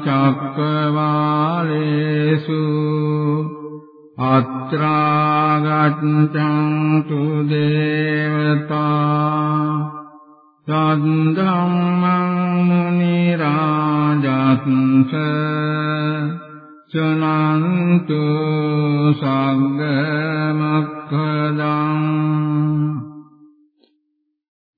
චක්කවාලේසු අත්‍රාගච්ඡන්තු දේවතා සද්ධම්මං මුනි රාජත්ස සනන්තු සංග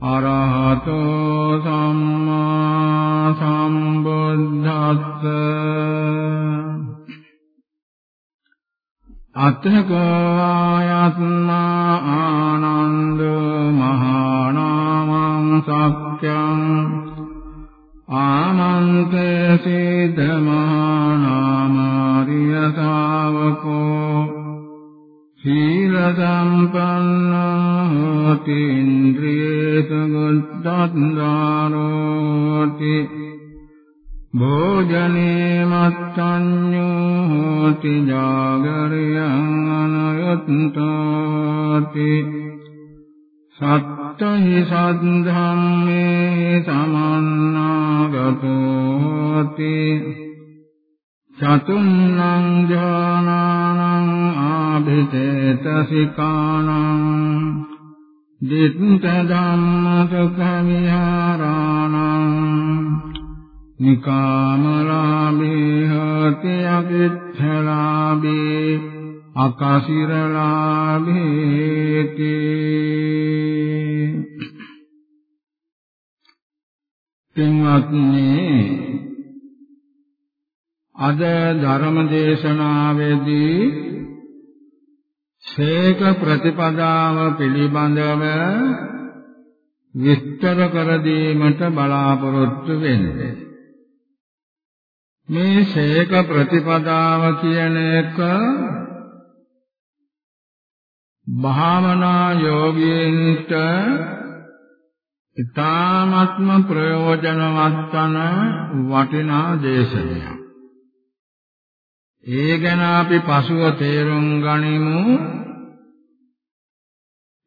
අරහතෝ සම්මා සම්බුද්දස්ස. අත්ථකායත්මා ආනන්ද මහානාමං සක්ඛ්‍යං. ආනන්තේ සිද්ධ මහානාමාරිය ශාවකෝ. සීල සම්පන්නෝ හෝති ඉන්ද්‍රියේසු ගුද්ධාරෝති භෝජනේ මත්තඤ්ඤෝ හෝති ජාගරියං අනයුත්තෝති සත්තහි සද්ධම්මේ සමන්නාගතෝති චතුන්නං ඥානානං ආභිතේතසිකානං දිත්ත ධම්ම සුඛ විහාරාණං නිකාමලාභේ හති අකිච්ඡලාභේ අකසිරලාභේති පින්වත්නි අද ධර්ම දේශනාවේදී ශේක ප්‍රතිපදාව පිළිබඳව විස්තර කර දීමට බලාපොරොත්තු වෙන්නේ. මේ ශේක ප්‍රතිපදාව කියන එක භාවනා යෝගීන්ට ඊ타ත්ම ප්‍රයෝජනවත් වන වටිනා දේශනයක්. ඒ ගැන අපි පසුව තේරුම් ගනිමු.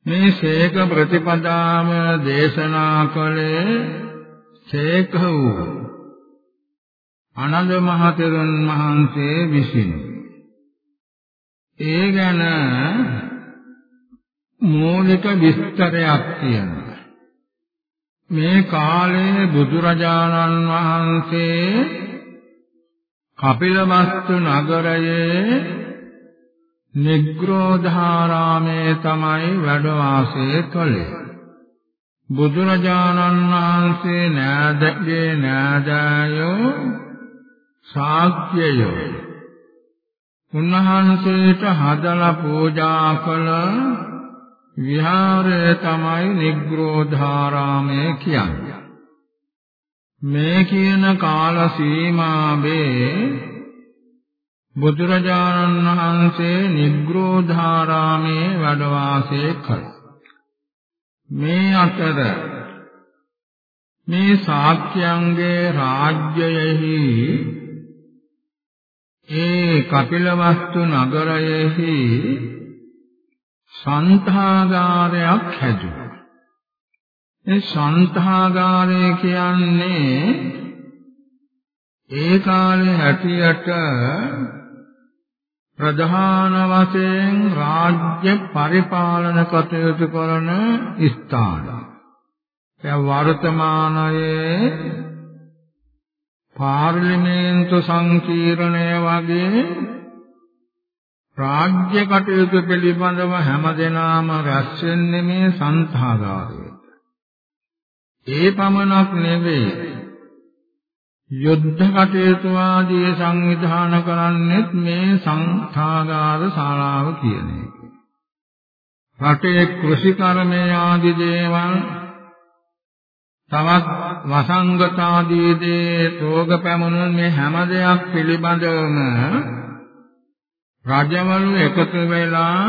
මේ ශේක ප්‍රතිපදාම දේශනා කළේ ශේක වූ ආනන්ද මහතෙරුන් වහන්සේ විසින්. ඒ ගැන මූලික විස්තරයක් තියෙනවා. මේ කාලේ බුදුරජාණන් වහන්සේ කපිලවස්තු නගරයේ නිග්‍රෝධාරාමේ තමයි වැඩ වාසය කළේ. බුදුරජාණන් වහන්සේ නෑදගේ නෑදෑයෝ ශාක්‍යයෝ උන්වහන්සේට හදලා පූජා කළ විහාරය තමයි නිග්‍රෝධාරාමය කියන්නේ. මේ කියන කාල සීමාවේ බුදුරජාණන් වහන්සේ නිග්‍රෝධාරාමේ වැඩ වාසය කළා. මේ අතර මේ ශාක්‍යයන්ගේ රාජ්‍යයෙහි ඒ කපිලවස්තු නගරයෙහි සන්තාගාරයක් හැදුවා. ඒ සන්තාගාරය කියන්නේ ඒ කාලේ හැටියට ප්‍රධාන වශයෙන් රාජ්‍ය පරිපාලන කටයුතු කරන ස්ථාන. දැන් වර්තමානයේ පාර්ලිමේන්තු සංකීර්ණය වගේ රාජ්‍ය කටයුතු පිළිබඳව හැමදෙනාම රැස් වෙන්නේ මේ සංඝාගාරයට. ඒ පමණක් නෙවෙයි යුද්ධ කටයුතු ආදී සංවිධානය කරන්නේත් මේ සංඝාගාර ශාලාව කියන එක. රටේ කෘෂි කර්මයේ ආදී දේවල් තවත් වසංගත ආදී දේ රෝග පැමුණුන මේ හැම දෙයක් පිළිබඳවම රජවලු එකතු වෙලා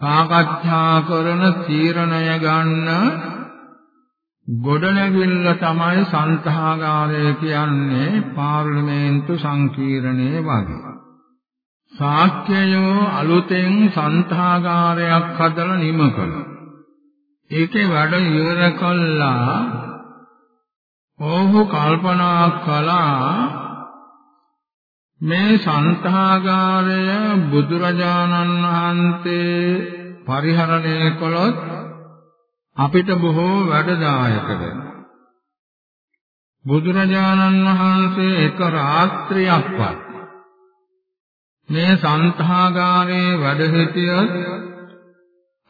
සාකච්ඡා කරන තීරණය ගන්න ගොඩනැගිල්ල තමයි සංඝාගාරය කියන්නේ පාර්ලිමේන්තු සංකීර්ණයේ වගේ. ශාක්‍යයෝ අලුතෙන් සංඝාගාරයක් හදලා නිම කළා. ඒකේ වැඩ ඉවර කළා. ඔහු කල්පනා කළා මේ සංඝාගාරය බුදුරජාණන් වහන්සේ පරිහරණය කළොත් අපිට බොහෝ වැඩදායක වෙනවා. බුදුරජාණන් වහන්සේ එක රාත්‍රියක්වත් මේ සංඝාගාරයේ වැඩ සිටියොත්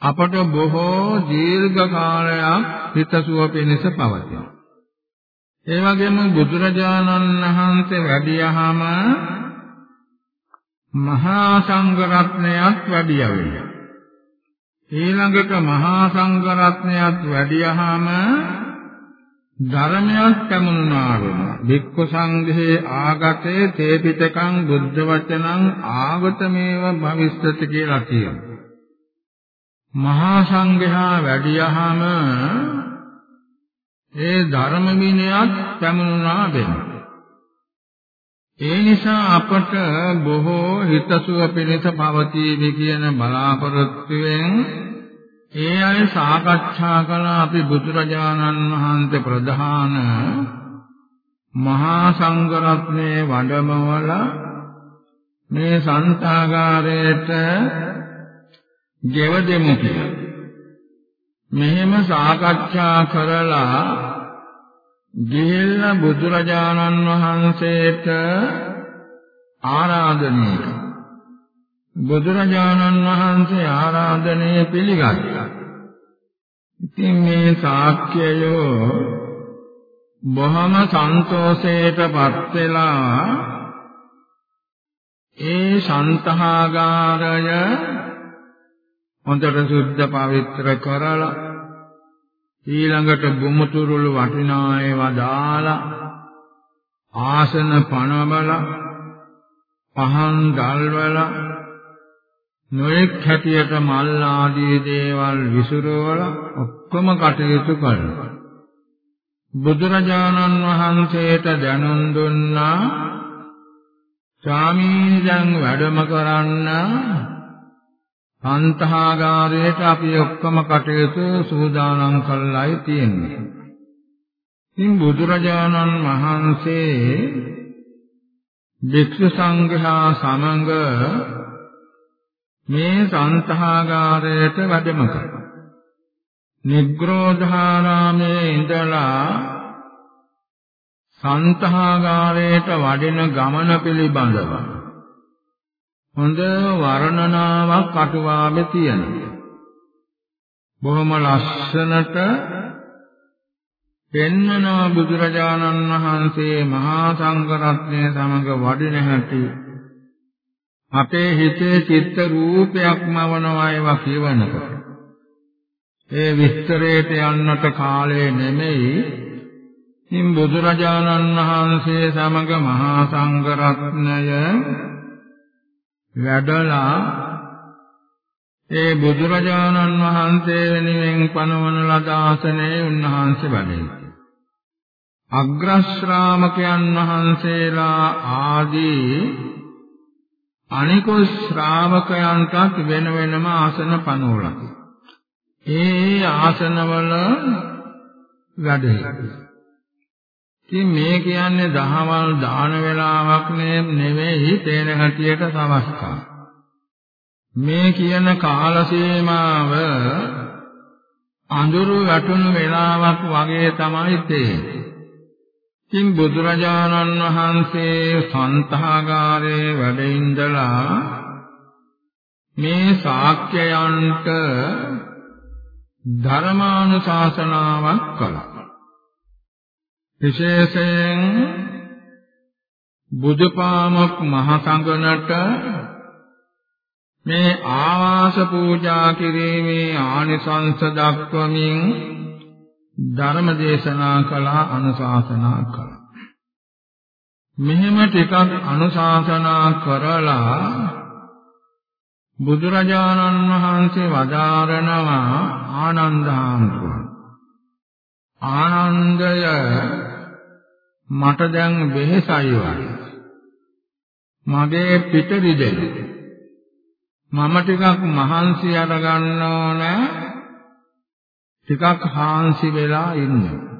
අපට බොහෝ දීර්ඝ කාලයක් හිතසුව පිණිස පවතින. ඒ වගේම බුදුරජාණන් වහන්සේ වැඩියහම මහා සංඝ රත්නයත් වැඩිය වෙනවා. ඊළඟට මහා සංඝ රත්නයත් වැඩියහම ධර්මයක් පැමුණුනා වෙනවා. වික්ඛු සංඝේ ආගතේ තේපිටකං බුද්ධ වචනං ආගතමේව භවිස්සති කියලා කියනවා. මහා සංඝයා වැඩියහම ඒ ධර්ම විනයත් පැමුණුනා වෙනවා. ඒ නිසා අපට බොහෝ හිතසුව පිණිස පවතීවි කියන බලාපොරොත්තුවෙන් ඒ අය සාකච්ඡා කළ අපි බුදුරජාණන් වහන්සේ ප්‍රධාන මහා සංඝ රත්නයේ වඩමවල මේ සංතාගාරයට ගෙවදෙමු කියලා. මෙහෙම සාකච්ඡා කරලා ගිහිල්ලා බුදුරජාණන් වහන්සේට ආරාධනය බුදුරජාණන් වහන්සේ ආරාධනය පිළිගත්තා. ඉතින් මේ ශාක්‍යයෝ බොහොම සන්තෝෂයටපත් වෙලා ඒ සන්තහාගාරය හොඳට සුද්ධ පවිත්‍ර කරලා ඊළඟට බුමුතුරුළු වටිනා ඒවා දාලා ආසන පනවලා පහන් දල්වලා නොඑක් හැටියට මල් ආදී දේවල් විසුරවලා ඔක්කොම කටයුතු කරනවා. බුදුරජාණන් වහන්සේට දැනුම් දුන්නා ස්වාමීන් දැන් වැඩම කරන්න අන්තහාගාරයට අපි ඔක්කොම කටයුතු සූදානම් කළායි තියෙන්නේ. ඉතින් බුදුරජාණන් වහන්සේ භික්ෂු සංඝයා සමඟ මේ සන්තහාගාරයට වැඩම කළා. නිග්‍රෝධාරාමේ ඉඳලා සන්තහාගාරයට වඩින ගමන පිළිබඳව හොඳ වර්ණනාවක් අටුවාවේ තියෙනවා. බොහොම ලස්සනට පෙන්වනවා බුදුරජාණන් වහන්සේ මහා සංඝරත්නය සමග වඩින හැටි. අපේ හිතේ චිත්ත රූපයක්ම වනවා ඒවා කියවනකොට. ඒ විස්තරයට යන්නට කාලය නෙමෙයි. ඉන් බුදුරජාණන් වහන්සේ සමග මහා සංඝරත්නය වැඩලා ඒ බුදුරජාණන් වහන්සේ වෙනුවෙන් පනවන ලද ආසනයේ උන්වහන්සේ වැඩේ. අග්‍ර ශ්‍රාමකයන් වහන්සේලා ආදී අනිකුත් ශ්‍රාවකයන්ටත් වෙන වෙනම ආසන පනවලා. ඒ ආසනවල වැඩේ. ඉතින් මේ කියන්නේ දහවල් දාන වේලාවක් නෙවෙයි තේන හැටියට සමස්කා. මේ කියන කාල සීමාව අඳුරු වැටුණු වේලාවක් වගේ තමයි තේන්නේ. ඉතින් බුදුරජාණන් වහන්සේ සන්තහාගාරයේ වැඩ ඉඳලා මේ ශාක්‍යයන්ට ධර්මානුශාසනාවක් කළා. විශේෂයෙන් බුදුපාමොක් මහසඟනට මේ ආවාස පූජා කිරීමේ ආනිසංස දක්වමින් ධර්ම දේශනා කළා අනුශාසනා කළා. මෙහෙම ටිකක් අනුශාසනා කරලා බුදුරජාණන් වහන්සේ වදාරනවා ආනන්ද හාමුදුරුවෝ ආනන්දය මට දැන් වෙහෙසයි වගේ. මගේ පිට රිදෙන මම ටිකක් මහන්සි අරගන්න ඕන. ටිකක් හාන්සි වෙලා ඉන්නේ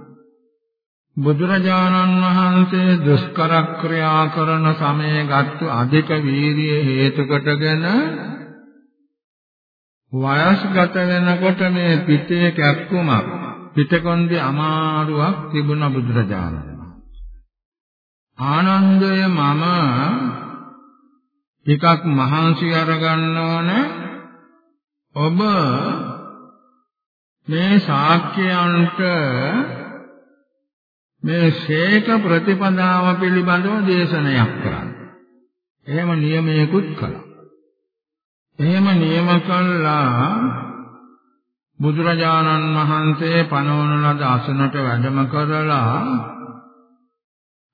බුදුරජාණන් වහන්සේ දුෂ්කර ක්‍රියා කරන සමයගත් අධික වීර්ය හේතු කොටගෙන වයස්ගත වෙනකොට මේ පිටේ කැක්කුමක් පිටකොන්දේ අමාරුවක් තිබුණ බුදුරජාණන්. ආනන්දය මම ටිකක් මහන්සි අරගන්න ඕන ඔබ මේ ශාක්‍යයන්ට මේ ශේක ප්‍රතිපදාව පිළිබඳව දේශනයක් කරන්න. එහෙම නියමයකුත් කළා. එහෙම නියම කළා බුදුරජාණන් වහන්සේ පනවන ලද අසනට වැඩම කරලා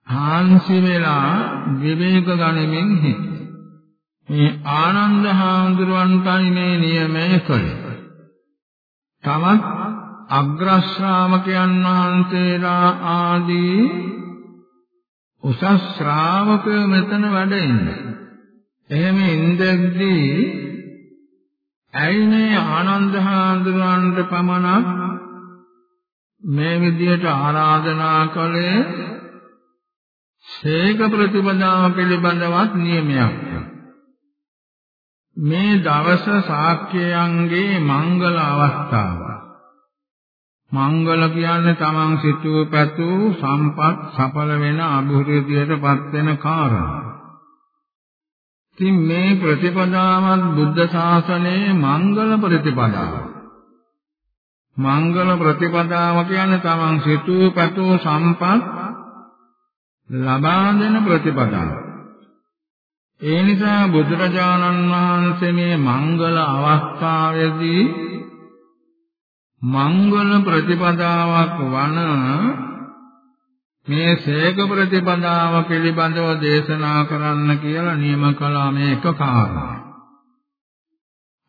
හාන්සි වෙලා විවේක ගනිමින් හිටියේ. මේ ආනන්ද හාමුදුරුවන්ටයි මේ නියමය කළේ. තමත් අග්‍ර ශ්‍රාවකයන් වහන්සේලා ආදී උසස් ශ්‍රාවකයෝ මෙතන වැඩ ඉන්නේ. එහෙම ඉඳද්දී ඇයි මේ ආනන්ද හාමුදුරන්ට පමණක් මේ විදියට ආරාධනා කළේ ශේක ප්‍රතිපදාව පිළිබඳවත් නියමයක්. මේ දවස ශාක්‍යයන්ගේ මංගල අවස්ථාව. මංගල කියන්නේ තමන් සිතූ පැතූ සම්පත් සඵල වෙන අභිවෘද්ධියටපත් වෙන කාරණා. ඉතින් මේ ප්‍රතිපදාවත් බුද්ධ ශාසනයේ මංගල ප්‍රතිපදාව. මංගල ප්‍රතිපදාව කියන්නේ තමන් සිතූ පැතූ සම්පත් ලබා දෙන ප්‍රතිපදාව. ඒ නිසා බුදුරජාණන් වහන්සේ මේ මංගල අවස්ථාවේදී මංගල ප්‍රතිපදාවක් වන මේ සේක ප්‍රතිපදාව පිළිබඳව දේශනා කරන්න කියලා නියම කළා මේ එක කාරණා.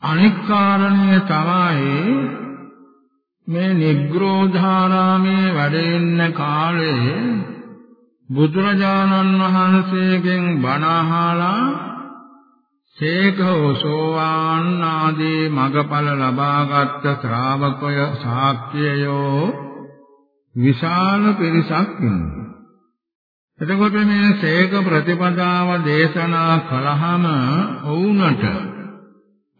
අනෙක් කාරණය තමයි මේ නිග්‍රෝධාරාමේ වැඩ ඉන්න කාලේ බුදුරජාණන් වහන්සේගෙන් බණ අහලා සේකෝ සෝවාන් ආදී මගඵල ලබාගත් ශ්‍රාවකය ශාක්‍යයෝ විශාල පිරිසක් ඉන්නවා. එතකොට මේ සේක ප්‍රතිපදාව දේශනා කළාම වුණට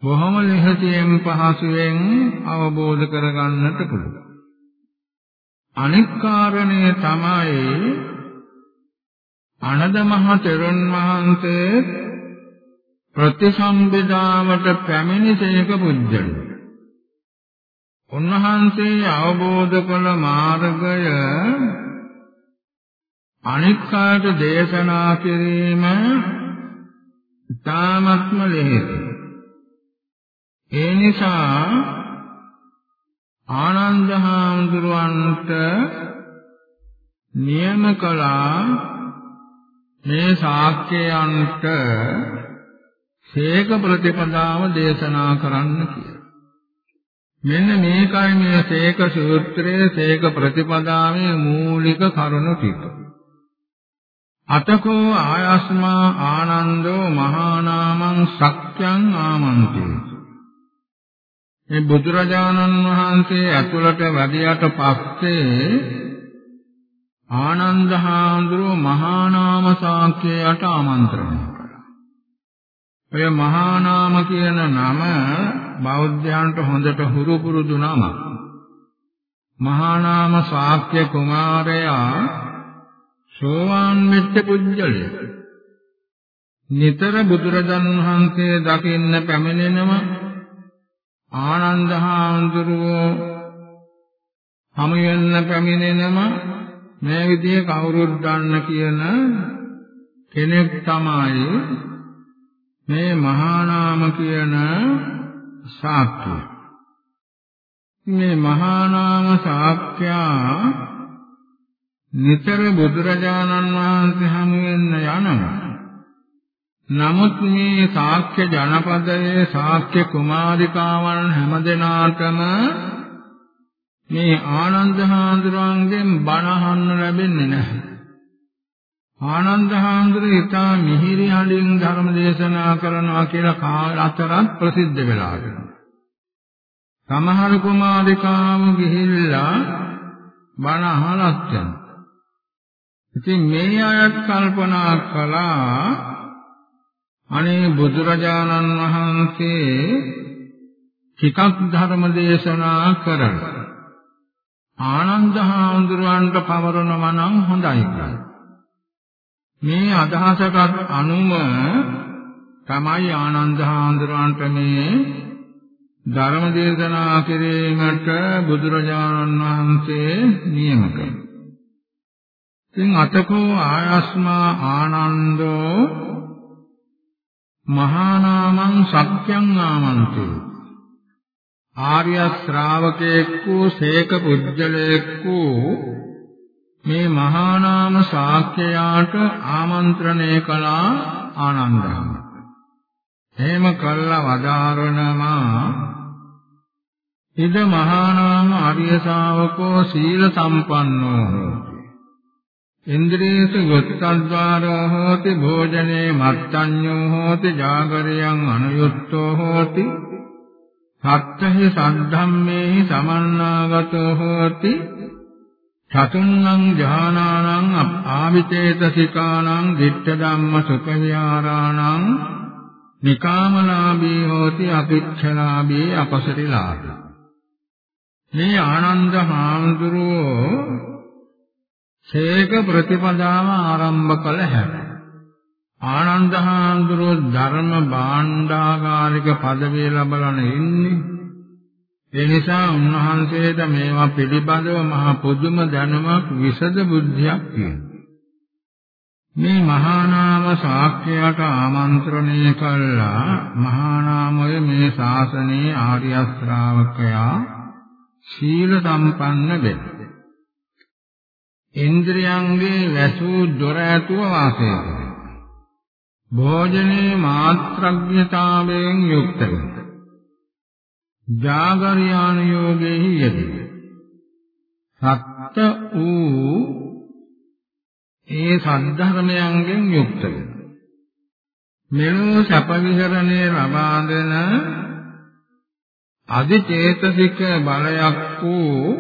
බොහොම ලෙහසියෙන් පහසුවෙන් අවබෝධ කරගන්නට පුළුවන්. අනෙක් කාරණය තමයි අනද මහ තෙරුන් වහන්සේ ප්‍රතිසම්බිදාවට පැමිණි සේක පුජ්‍යලු. උන්වහන්සේ අවබෝධ කළ මාර්ගය අනික්කාට දේශනා කිරීම තාමත්ම ලෙහෙසි. ඒ නිසා ආනන්ද හාමුදුරුවන්ට නියම කළා මේ ශාක්‍යයන්ට සේක ප්‍රතිපදාව දේශනා කරන්න කියලා. මෙන්න මේකයි මේ සේක සූත්‍රයේ සේක ප්‍රතිපදාවේ මූලික කරුණු ටික. අතකෝ ආයස්මා ආනන්දෝ මහානාමං සක්්‍යං ආමන්තේ. මේ බුදුරජාණන් වහන්සේ ඇතුළට වැඩියට පස්සේ ආනන්ද හාමුදුරුව මහානාම සාක්‍යයට ආමන්ත්‍රණය ඔය මහා නාම කියන නම බෞද්ධයන්ට හොඳට හුරු පුරුදු නමක්. මහා නාම ශාක්‍ය කුමාරයා සෝවාන් වෙච්ච පුජ්‍යලය. නිතර බුදුරජාණන් වහන්සේ දකින්න පැමිණෙනම ආනන්ද හාමුදුරුවෝ හමු වෙන්න පැමිණෙනම මේ විදිහේ කවුරුත් දන්න කියන කෙනෙක් තමයි මේ මහා නාම කියන ශාක්‍යය. මේ මහා නාම ශාක්‍යයා නිතර බුදුරජාණන් වහන්සේ හමු වෙන්න යනවා. නමුත් මේ ශාක්‍ය ජනපදයේ ශාක්‍ය කුමාරිකාවන් හැමදෙනාටම මේ ආනන්ද හාමුදුරන්ගෙන් බණ අහන්න ලැබෙන්නේ නැහැ. ආනන්ද හාමුදුරුවෝ ඊටා මිහිරි හඬින් ධර්ම දේශනා කරනවා කියලා කාල අතරත් ප්‍රසිද්ධ වෙලා තියෙනවා. සමහර කුමාරිකාම ගිහිල්ලා බණ අහලත් යනවා. ඉතින් මේ අයත් කල්පනා කළා අනේ බුදුරජාණන් වහන්සේ ටිකක් ධර්ම දේශනා කරලා ආනන්ද හාමුදුරුවන්ට පවරනවා නම් හොඳයි කියලා. මේ අදහසකට අනුව තමයි ආනන්ද හාමුදුරුවන්ට මේ ධර්ම දේශනා කිරීමට බුදුරජාණන් වහන්සේ නියම කළා. ඉතින් අතකෝ ආයස්මා ආනන්දෝ මහා නාමං සත්‍යං ආමන්තේ ආර්ය ශ්‍රාවකෙක් වූ සේක පුජ්‍යලෙක් වූ මේ මහා නාම ශාක්‍යයාට ආමන්ත්‍රණය කළා ආනන්දහම. එහෙම කළා වදාරණමා ඉද මහා නාම ආර්ය ශාවකෝ සීල සම්පන්නෝ හෝති. ඉන්ද්‍රියසු යොත්තද්වාරෝ හෝති භෝජනේ මත්තඤ්ඤෝ හෝති ජාගරයන් අනුයුක්තෝ හෝති සත්තහි සද්ධම්මේහි සමන්නාගතෝ හෝති චතුන්නං ඥානානං ආවිතේතසිකානං ditta ධම්ම සුඛ විහාරාණං නිකාමලාභී හෝති අපිච්ඡලාභී අපසරිලාභී මේ ආනන්ද හාමුදුරුවෝ ශේක ප්‍රතිපදාව ආරම්භ කළ හැකියි ආනන්ද හාමුදුරුවෝ ධර්ම භාණ්ඩාගාරික පදවිය ලබලා ඉන්නේ ඒ නිසා උන්වහන්සේට මේවා පිළිබඳව මහ පුදුම දැනුමක් විසද බුද්ධියක් තියෙනවා. මේ මහා නාම ශාක්‍යයට ආමන්ත්‍රණය කළා මහා නාමය මේ ශාසනයේ ආර්ය ශ්‍රාවකයා සීල සම්පන්න වෙන්න. ඉන්ද්‍රියන්ගේ වැසූ දොර ඇතුව වාසය කරන. භෝජනේ මාත්‍රඥතාවයෙන් යුක්ත වෙන්න. ජාගරියාන යෝගේහි යෙදේ. සත්ත වූ ඒ සද්ධර්මයන්ගෙන් යුක්ත වෙන. මෙලෝ සැප විහරණේ ලබා දෙන අධිචේතසික බලයක් වූ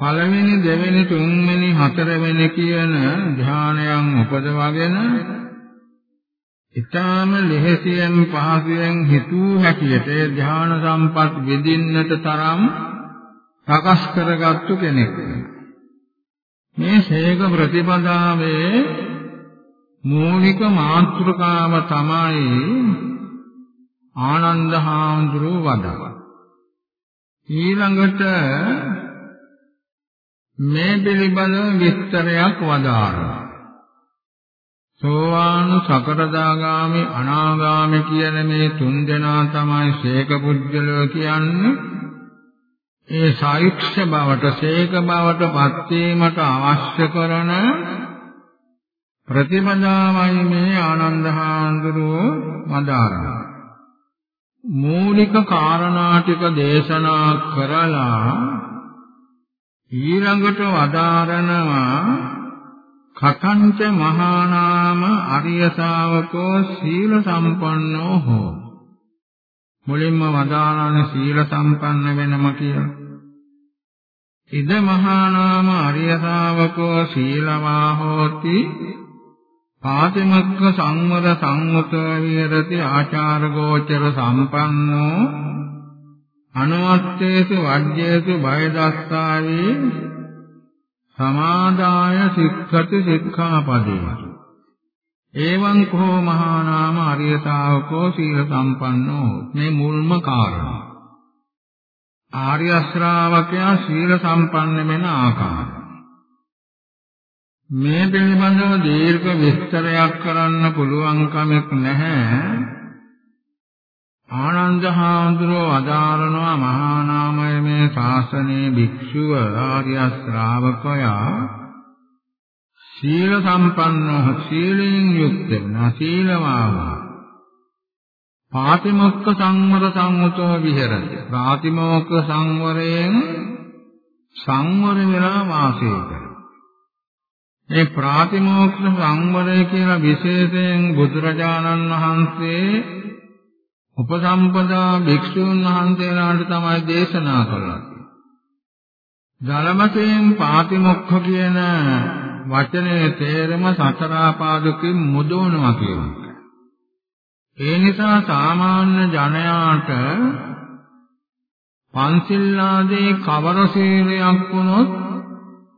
පළවෙනි දෙවෙනි තුන්වෙනි හතරවෙනි කියන ධානයන් උපදවාගෙන ඊටාම ලෙහෙසියෙන් පහසුවෙන් හිතූ හැටියට ධ්‍යාන සම්පත් විඳින්නට තරම් සකස් කරගත්තු කෙනෙක්. මේ ශේක ප්‍රතිපදාවේ මූලික මාතෘකාව තමයි ආනන්ද හාමුදුරුව වදා. ඊළඟට මේ පිළිබඳව විස්තරයක් වදාරනවා. සෝවාන් සකරදාගාමි අනාගාමි කියන මේ තුන් දෙනා තමයි ශේක පුජ්‍යලෝ කියන්නේ. ඒ සායුක්ෂ බවට ශේක බවට පත් වීමට අවශ්‍ය කරන ප්‍රතිපදාවයි මේ ආනන්ද හාමුදුරුවෝ වදාරා මූලික කාරණා ටික දේශනා කරලා ඊළඟට වදාරනවා කතංච මහා නාම අරිය ශාවකෝ සීල සම්පන්නෝ හෝ. මුලින්ම වදාළන සීල සම්පන්න වෙනම කියලා. ඉද මහා නාම අරිය ශාවකෝ සීලවා හෝති. පාතිමක්ක සංවර සංවත විරති ආචාර ගෝචර සම්පන්නෝ. අනුවත්තේසු වජ්ජේසු බය දස්සාවේ සමාදාය සික්ඛති සික්ඛාපදේ. එවං කෝ මහා නාම අරියතාවකෝ සීල සම්පන්නෝ. මේ මුල්ම කාරණා. ආර්ය ශ්‍රාවකයා සීල සම්පන්න වෙන ආකාරය. මේ පිළිබඳව දීර්ඝ විස්තරයක් කරන්න පුළුවන් කමක් නැහැ. ආනන්ද හාමුදුරුවෝ අදාරනවා මහා නාමය මේ ශාසනයේ භික්ෂුව ආර්ය ශ්‍රාවකයා. සීල සම්පන්නව සීලයෙන් යුක්ත වෙන සීලවාව පාතිමොක්ඛ සංවර සංවතෝ විහෙරති. ප්‍රාතිමෝක්ඛ සංවරයෙන් සංවර වෙලා වාසය කරයි මේ ප්‍රාතිමෝක්ඛ සංවරය කියලා විශේෂයෙන් බුදුරජාණන් වහන්සේ උපසම්පදා භික්ෂුන් වහන්සේලාට තමයි දේශනා කළා. ධර්මයෙන් පාතිමොක්ඛ කියන වචනේ තේරම සතරාපාදකින් මුදවනවා කියන එක. ඒ නිසා සාමාන්‍ය ජනයාට පන්සිල් ආදී කවර සීලයක් වුණොත්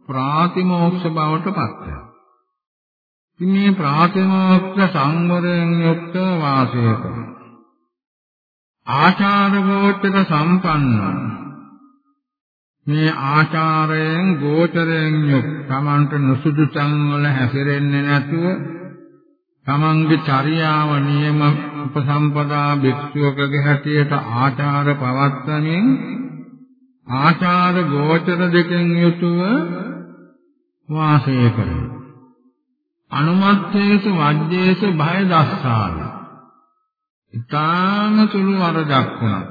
ප්‍රාතිමෝක්ෂ බවට පත් වෙනවා. ඉතින් මේ ප්‍රාතිමෝක්ෂ සංවරයෙන් යුක්ත වාසය කරනවා. ආචාර ගෝචර සම්පන්න. මේ ආචාරයෙන් ගෝචරයෙන් යුක්. තමන්ට නුසුදු තන් වල හැසිරෙන්නේ නැතුව තමන්ගේ චර්යාව නියම උපසම්පදා භික්ෂුවකගේ හැටියට ආචාර පවත්වමින් ආචාර ගෝචර දෙකෙන් යුතුව වාසය කරනවා. අනුමත්තේසු වජ්ජේසු භය දස්සාවි ඊටාම සුළු වරදක් වුණා.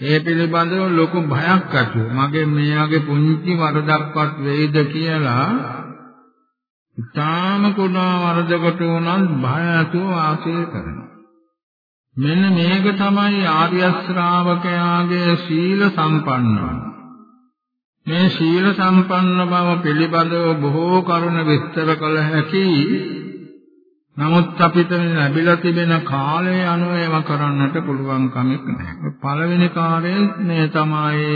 ඒ පිළිබඳව ලොකු භයක් ඇති මගේ මෙයාගේ පුංචි වරදක්වත් වෙයිද කියලා ඊටාම කුඩා වරදකට උනත් භය ඇතුව වාසය කරනවා. මෙන්න මේක තමයි ආර්ය ශ්‍රාවකයාගේ සීල සම්පන්නව. මේ සීල සම්පන්න බව පිළිබඳව බොහෝ කරුණ විස්තර කළ හැකි නමුත් අපිට ලැබිලා තිබෙන කාලය අනුව ඒව කරන්නට පුළුවන් කමක් නැහැ. පළවෙනි කාර්යය මේ තමයි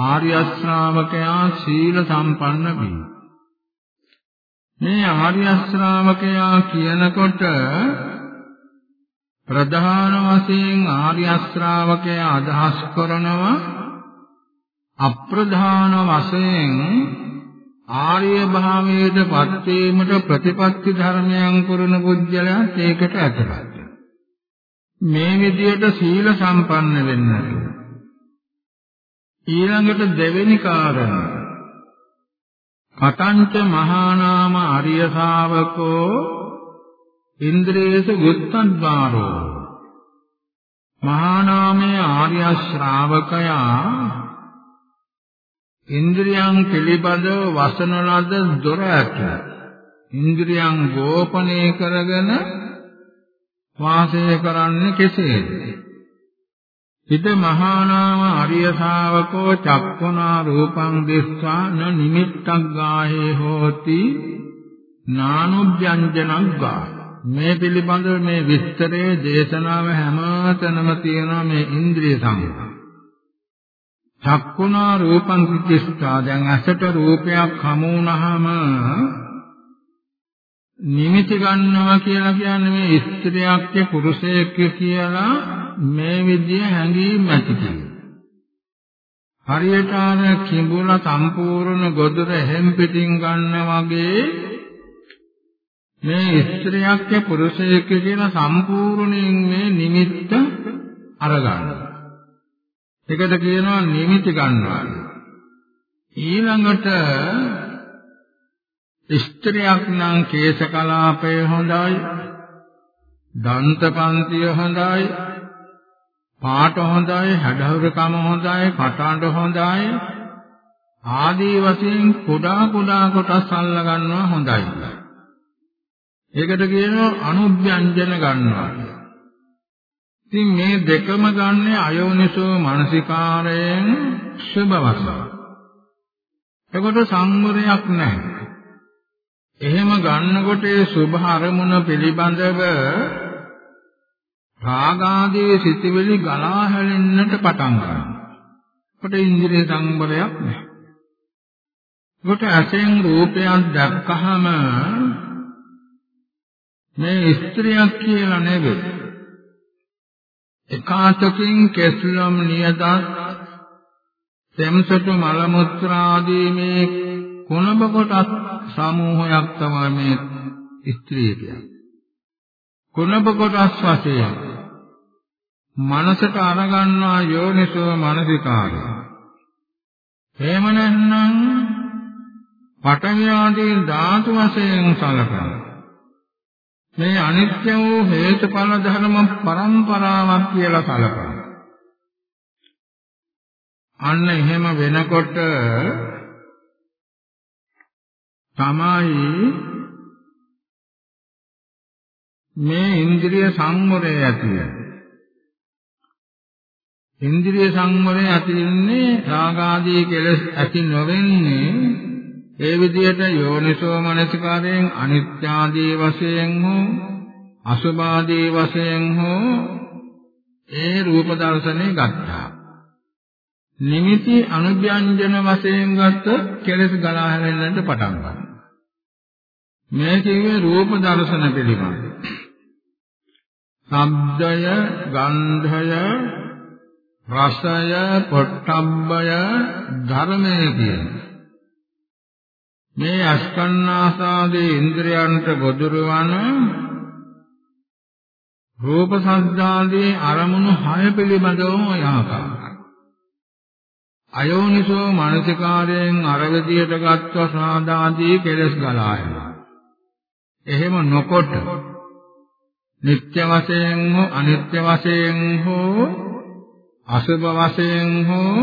ආර්ය ශ්‍රාවකයා සීල සම්පන්න වීම. මේ ආර්ය ශ්‍රාවකයා කියනකොට ප්‍රධාන වශයෙන් ආර්ය ශ්‍රාවකයා අදහස් කරනවා අප්‍රධාන වශයෙන් ආර්ය භාවයට පත් වීමට ප්‍රතිපත්ති ධර්මයන් කරන බුද්ධලයන් ඒකට ඇතුළත් මේ විදියට සීල සම්පන්න වෙන්නට ඊළඟට දෙවෙනි කාරණා. කතංච මහා නාම ආර්ය ශාවකෝ ඉන්ද්‍රේසු ගුත්තද්වාරෝ. මහා නාමයේ ආර්ය ශ්‍රාවකයා ඉන්ද්‍රියන් පිළිබඳව වසන ලද දොර ඇත. ඉන්ද්‍රියන් ගෝපණය කරගෙන වාසය කරන්නේ කෙසේද? හිත මහා නාම අරිය ශාවකෝ චක්කුණා රූපං දිස්සා න නිමිත්තක් ගාහේ හෝති නානුභ්‍යංජනං ගා මේ පිළිබඳව මේ විස්තරයේ දේශනාව හැමතැනම තියෙනවා මේ ඉන්ද්‍රිය සම්පූර්ණ චක්කුණා රූපං කිච්චා දැන් ඇසට රූපයක් හමු වුණාම නිමිති ගන්නවා කියලා කියන්නේ මේ ස්ත්‍රියක් පුරුෂයෙක් කියලා මේ විදිය හැඟීම් ඇති හරියට අර කිඹුල සම්පූර්ණ ගොදුර හැම් පිටින් ගන්න වගේ මේ ස්ත්‍රියක් පුරුෂයෙක් කියන සම්පූර්ණයෙන් මේ නිමිත්ත අරගන්නවා. ඒකට කියනවා නිමිති ගන්නවා. ඊළඟට ස්ත්‍රියක් නම් කේශ කලාපය හොඳයි. දන්තපන්තිය හොඳයි. පාට හොඳයි, හැඩහුරුකම හොඳයි, කටහඬ හොඳයි. ආදී වශයෙන් කුඩා කුඩා කොටස් අල්ල ගන්නවා හොඳයි. ඒකට කියනවා අනුභ්‍යංජන ගන්නවා. ඉතින් මේ දෙකම ගන්නේ අයෝනිසෝ මානසිකාරයෙන් සුභ වශයෙන්. එකොට සංවරයක් නැහැ. එහෙම ගන්නකොට ඒ සුභ අරමුණ පිළිබඳව රාගාදී සිතිවිලි ගලා හැලෙන්නට පටන් ගන්නවා. කොට ඉන්ද්‍රිය සංවරයක් නැහැ. කොට ඇසෙන් රූපයක් දැක්කහම මේ ස්ත්‍රියක් කියලා නෙවෙයි. එකාතකින් කෙස්ලම් නියදත් සෙම්සතු මල මුත්‍රා ආදී මේ කුණබ කොටස් සමූහයක් තමයි මේ ස්ත්‍රිය කියන්නේ. කුණබ කොටස් වශයෙන් මනසට අරගන්නා යෝනිසෝ මනසිකාරය. එහෙම නැත්නම් පඨවි ආදී ධාතු වශයෙන් සලකනවා. මේ අනිත්‍ය වූ හේතුඵල ධර්ම පරම්පරාවක් කියලා කලකනවා. අන්න එහෙම වෙනකොට තමයි මේ ඉන්ද්‍රිය සංවරය ඇති වෙන්නේ. ඉන්ද්‍රිය සංවරය ඇති වෙන්නේ රාගාදී කෙලෙස් ඇති නොවෙන්නේ ඒ විදිහට යෝනිසෝ මනසිකාරයෙන් අනිත්‍ය ආදී වශයෙන් හෝ අසුභ ආදී වශයෙන් හෝ ඒ රූප දර්ශනේ ගත්තා. නිමිති අනුභ්‍යංජන වශයෙන් ගත්ත කෙලෙස් ගලා හැලෙන්නට පටන් ගන්නවා. මේ කිව්වේ රූප දර්ශන පිළිබඳ. ශබ්දය, ගන්ධය, රසය, පොට්ටබ්බය, ධර්මය කියන්නේ මේ අස්කන්නාසාදී ඉන්ද්‍රයන්ට ගොදුරවන රූප සද්දාදී අරමුණු හය පිළිබඳවම යහකාරයි. අයෝනිසෝ මානසිකාරයෙන් අරගතියට ගත්ව සාදාදී කෙලස් ගලා යනවා. එහෙම නොකොට නිත්‍ය වශයෙන් හෝ අනිත්‍ය වශයෙන් හෝ අසුභ වශයෙන් හෝ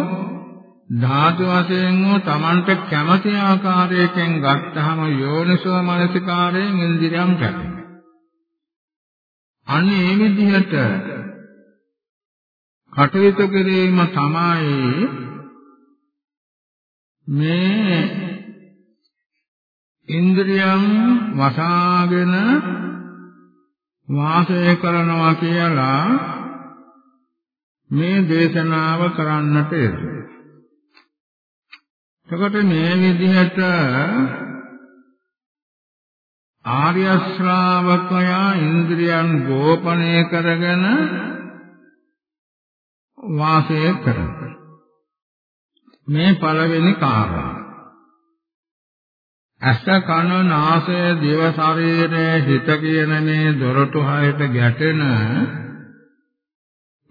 ධාතු වශයෙන් වූ Tamanට කැමති ආකාරයකින් ගත්තහම යෝනිසෝ මනසිකාරයෙන් ඉන්ද්‍රියම් කැපෙනවා. අනේ මේ විදිහට කටයුතු කිරීම තමයි මේ ඉන්ද්‍රියම් වසාගෙන වාසය කරනවා කියලා මේ දේශනාව කරන්නට යෙදුවා. එතකොට මේ විදිහට ආර්ය ශ්‍රාවකයා ඉන්ද්‍රියන් ගෝපණය කරගෙන වාසය කරනවා. මේ පළවෙනි කාරණා. අස කන නාසය දිව ශරීරය හිත කියන මේ දොරටු හයට ගැටෙන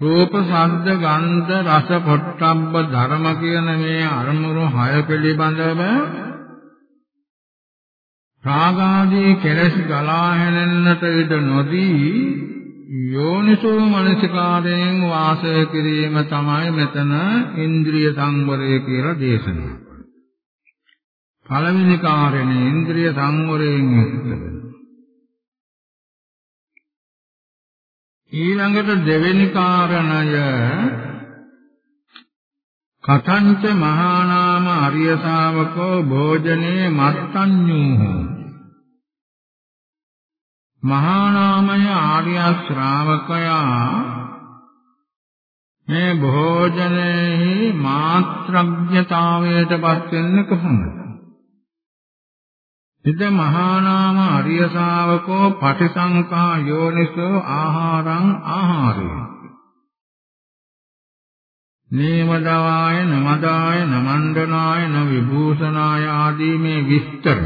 රූප ශබ්ද ගන්ධ රස පොට්ටබ්බ ධර්ම කියන මේ අරමුණු හය පිළිබඳව රාගාදී කෙලෙස් ගලා හැලෙන්නට ඉඩ නොදී යෝනිසෝ මනසිකාරයෙන් වාසය කිරීම තමයි මෙතන ඉන්ද්‍රිය සංවරය කියලා දේශනා කරන්නේ. පළවෙනි කාරණේ ඉන්ද්‍රිය සංවරයෙන් යුක්තව ඊළඟට දෙවෙනි කාරණය කතංච මහා නාම අරිය ශාවකෝ භෝජනේ මත්තඤ්ඤූ මහා නාමය ආර්ය ශ්‍රාවකයා මේ භෝජනේහි මාත්‍රඥතාවයට පත් වෙන්නේ කොහොමද? ඉද මහා නාම අරිය ශාවකෝ පටිසංකා යෝනිසෝ ආහාරං ආහාරේ. නේමදවාය නමදාය නමණ්ඩනාය න විභූෂනාය ආදී මේ විස්තර.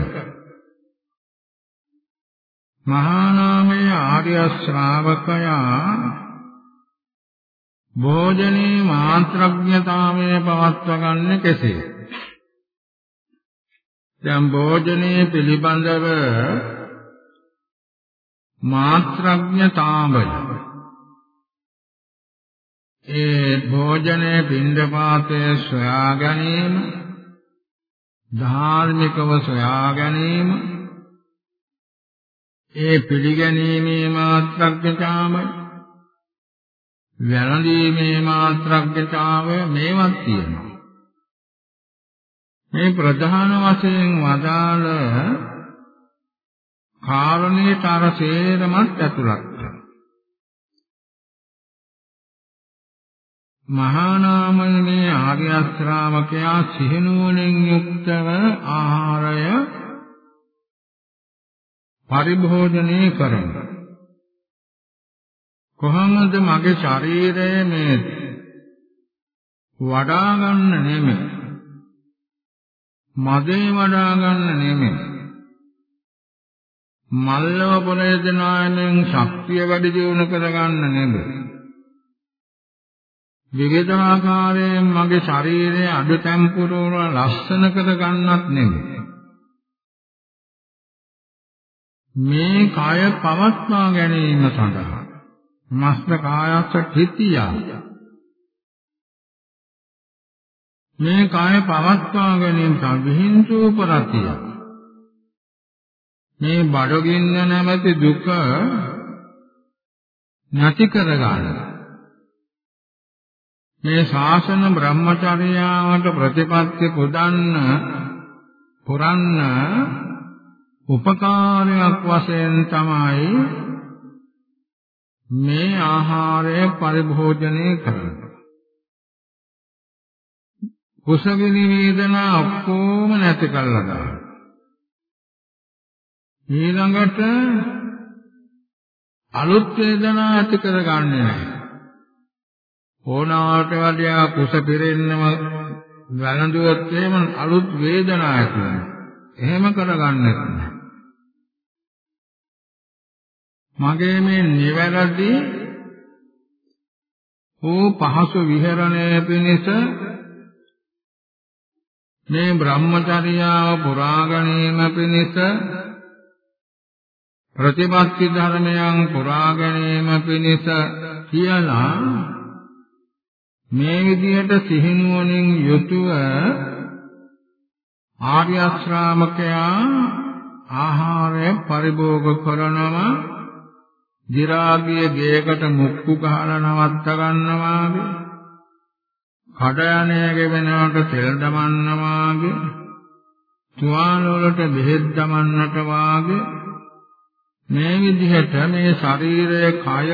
මහා නාමයේ ආර්ය ශ්‍රාවකයා භෝජනේ මාත්‍රඥතාවය පවත්වා ගන්න කෙසේ? දැන් භෝජනයේ පිළිබඳව මාත්‍රඥතාවය. ඒ භෝජනයේ පින්ඩපාතයේ සොයා ගැනීම ධාර්මිකව සොයා ගැනීම ඒ පිළිගැනීමේ මාත්‍රඥතාවය වැළඳීමේ මාත්‍රඥතාවය මේවත් තියෙනවා. මේ ප්‍රධාන වශයෙන් වදාළ කාරණේට අර සේරමත් ඇතුළත් මහා නාමයේ ආර්ය ශ්‍රාවකයා සිහිනුවණින් යුක්තව ආහාරය පරිභෝජනය කරනවා. කොහොමද මගේ ශරීරය මේ වඩා ගන්න නෙමෙයි. මදේ වඩා ගන්න නෙමෙයි. මල්ලව පොළේදනායනෙන් ශක්තිය වැඩි දියුණු කරගන්න නෙමෙයි. විවිධාකාරයෙන් මගේ ශරීරය අඩතැම් පුරවන ලස්සන කරගන්නත් නෙමෙයි. මේ කය පවත්වා ගැනීම සඳහා මස්ත කායස්ස කිතියා මේ කය පවත්වා ගැනීම සම්විහිංසූපරතිය මේ බඩගින්න නැමැති දුක නැති කරගන්න. මේ ශාසන බ්‍රහ්මචර්යාවට ප්‍රතිපත්ති පුදන්න පුරන්න උපකාරයක් වශයෙන් තමයි මේ ආහාරය පරිභෝජනය කරන්නේ. කුසගිනි වේදනා ඔක්කොම නැති කරලා දානවා. ඊළඟට අලුත් වේදනා ඇති කරගන්නේ නැහැ. ඕනාවට වඩා කුස පිරෙන්නම වැළඳුවත් එහෙම අලුත් වේදනා ඇති වෙනවා. එහෙම කරගන්නේ නැහැ. මගේ මේ නිවැරදි ඕ පහසු විහරණය පිණිස මේ බ්‍රහ්මචර්යාව පුරා ගැනීම පිණිස ප්‍රතිපත්ති ධර්මයන් පුරා ගැනීම පිණිස කියලා මේ විදිහට සිහිනුවණින් යුතුව ආර්ය ශ්‍රාමකයා ආහාරය පරිභෝග කරනවා දි รา ගිය ගේකට මුක්කු ගහලා නවත්ත ගන්නවාගේ කඩයනේගේ වෙනවට තෙල් දමන්න වාගේ තුවාල වලට බෙහෙත් දමන්නට වාගේ මේ විදිහට මේ ශරීරය කය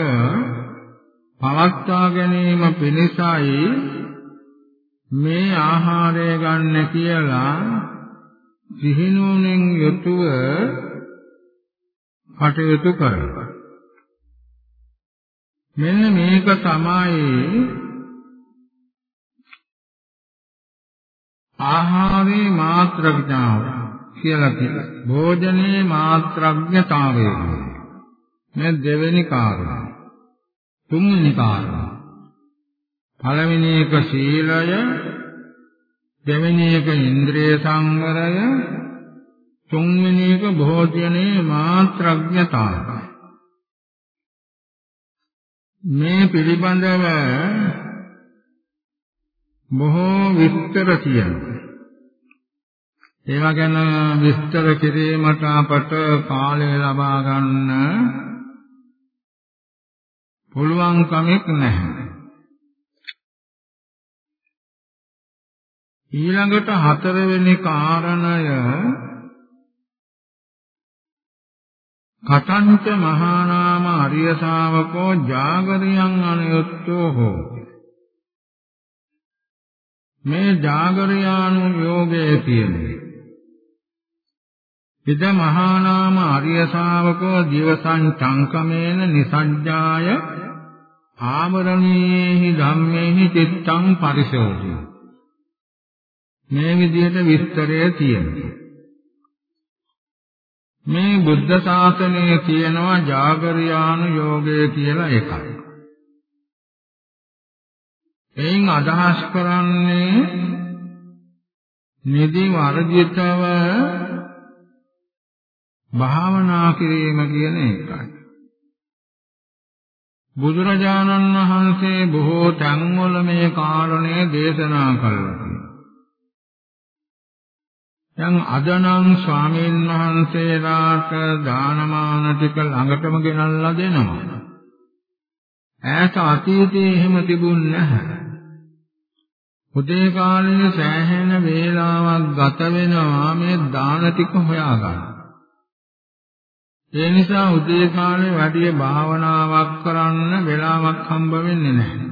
පවත්වා ගැනීම පිණිසයි මේ ආහාරය ගන්න කියලා සිහිනුවණින් යුතුව කටයුතු කරනවා. මෙන්න මේක තමයි ආහාරේ මාත්‍රඥාව කියලා කියනවා. භෝජනේ මාත්‍රඥතාවය මේ දෙවෙනි කාරණා. තුන්වෙනි කාරණා. පළවෙනි එක සීලය, දෙවෙනි එක ඉන්ද්‍රිය සංවරය, තුන්වෙනි එක භෝජනේ මාත්‍රඥතාවය. මේ පිළිබඳව බොහෝ විස්තර තියෙනවා. ඒවා ගැන විස්තර කිරීමට අපට කාලය ලබා ගන්න පුළුවන් කමක් නැහැ. ඊළඟට හතරවෙනි කාරණය කතංච මහා නාම අරිය ශාවකෝ ජාගරියං අනයුක්තෝ හෝ මේ ජාගරයානු යෝගයේ කියන්නේ ඉද මහා නාම ආර්ය ශාවකෝ දිවසං චංකමේන නිසඤ්ජාය ආමරණීහි ධම්මේහි චිත්තං පරිශෝධි. මේ විදිහට විස්තරය තියෙනවා. මේ බුද්ධ ශාසනය කියනවා ජාගරයානු යෝගය කියලා එකයි. එයින් අදහස් කරන්නේ නිදි වර්ජිතව භාවනා කිරීම කියන එකයි. බුදුරජාණන් වහන්සේ බොහෝ තැන්වල මේ කාරණය දේශනා කළා. දැන් අදනම් ස්වාමීන් වහන්සේලාට දානමාන ටික ළඟටම ගෙනල්ලා දෙනවා. ඈත අතීතයේ එහෙම තිබුණ නැහැ. උදේ කාලේ සෑහෙන වේලාවක් ගත වෙනවා මේ දාන ටික හොයාගන්න. ඒ නිසා උදේ කාලේ වැඩි භාවනාවක් කරන්න වෙලාවක් හම්බ වෙන්නේ නැහැ.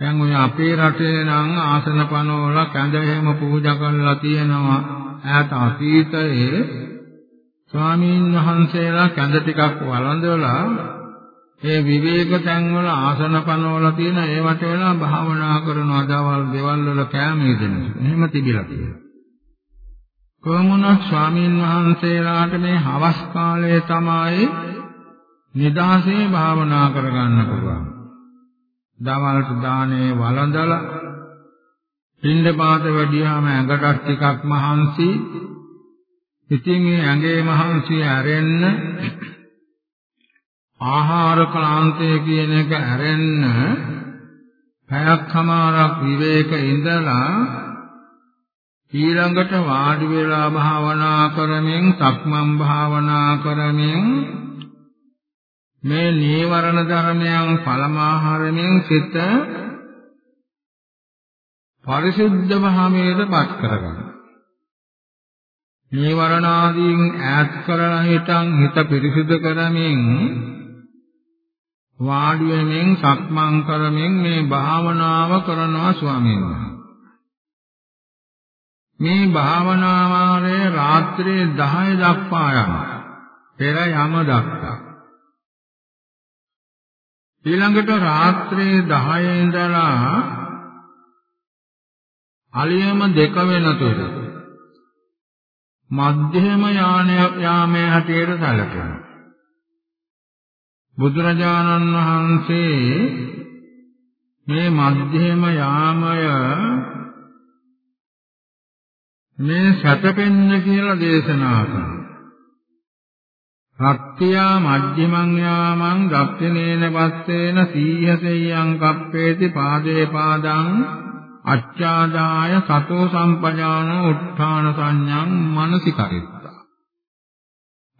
දැන් ඔය අපේ රටේ නම් ආසන පනවල කැඳ එහෙම පූජා කරලා තියෙනවා. ඈත අතීතයේ ස්වාමීන් වහන්සේලා කැඳ ටිකක් වළඳවලා ඒ විවේක තැන්වල ආසන පනවල තියෙන ඒවට වෙලා භාවනා කරනවා දවල් දෙවල් වල කැම ඉදෙන. එහෙම තිබිලා තියෙනවා. කොමුණක් ස්වාමීන් වහන්සේලාට මේ හවස් කාලයේ තමයි නිදාසේ භාවනා කරගන්න පුළුවන්. දවල්ට දානේ වළඳලා පින්ඩපාත වැඩියාම ඇඟටත් ටිකක් මහන්සි ඉතින් මේ ඇඟේ මහන්සිය ඇරෙන්න ආහාර ක්ලාන්තය කියන එක ඇරෙන්න පැයක් සමාරක් විවේක ඉඳලා ඊළඟට වාඩි වෙලා භාවනා කරමින් සක්මන් භාවනා කරමින් මේ නීවරණ ධර්මයන් පළමාහාරමින් සිත පරිසුද්ධ භාවයටපත් කරගන්න. නීවරණාදීන් ඈත් කරලා හිටන් හිත පිරිසිදු කරමින් වාඩි වෙමින් සක්මන් කරමින් මේ භාවනාව කරනවා ස්වාමීන් වහන්සේ. මේ භාවනා වාරයේ රාත්‍රියේ 10 දක්වා යනවා. පෙර යම දක්වා. ඊළඟට රාත්‍රියේ 10 ඉඳලා අලියම දෙක වෙනතුරු මධ්‍යම යානය යාමයේ හැටියට සැලකෙනවා. බුදුරජාණන් වහන්සේ මේ මධ්‍යම යාමය මේ සැතපෙන්න කියලා දේශනා කරනවා. රත්ත්‍යා මජ්ක්‍ධිමං යාමං දක්ඛිනේන පස්සේන සීහසෙයං කප්පේති පාදේ පාදං අච්ඡාදාය සතෝ සම්පජාන උත්ථාන සංඥං මනසිකරිත්තා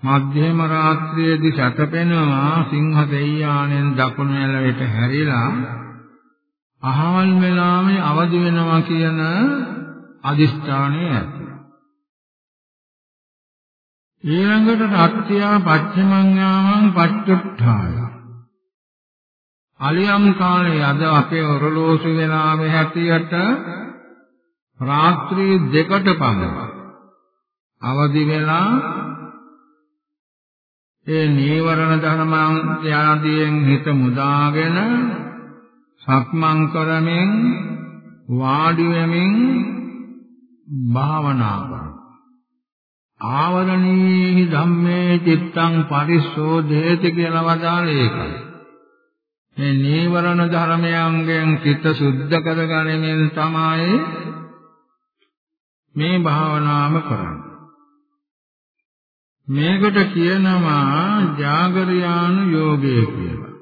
මධ්‍යම රාත්‍රියේදී සැතපෙනවා සිංහ දෙයියානෙන් දකුණු ඇලවට හැරිලා අහවල් වෙලාවේ අවදි වෙනවා කියන අදිෂ්ඨානය ඇති. ඊළඟට රත්ත්‍යා පච්චමං යාමං පච්චුට්ඨාය. අලියම් කාලේ අද අපේ ඔරලෝසු වෙලාවේ හැටියට රාත්‍රී දෙකට පමණ අවදි වෙලා ඒ නීවරණ ධර්මයන් ත්‍යාදීන් හිත මුදාගෙන සක්මන් කරමින් වාඩි වෙමින් භාවනා කරනවා. ආවරණී ධම්මේ චිත්තං පරිශෝධේති කියලා වදාළේ ඒකයි. මේ නීවරණ ධර්මයන්ගෙන් චිත්ත සුද්ධ කරගැනීමෙන් තමයි මේ භාවනාව කරන්නේ. මේකට කියනවා జాగරියානු යෝගය කියලා.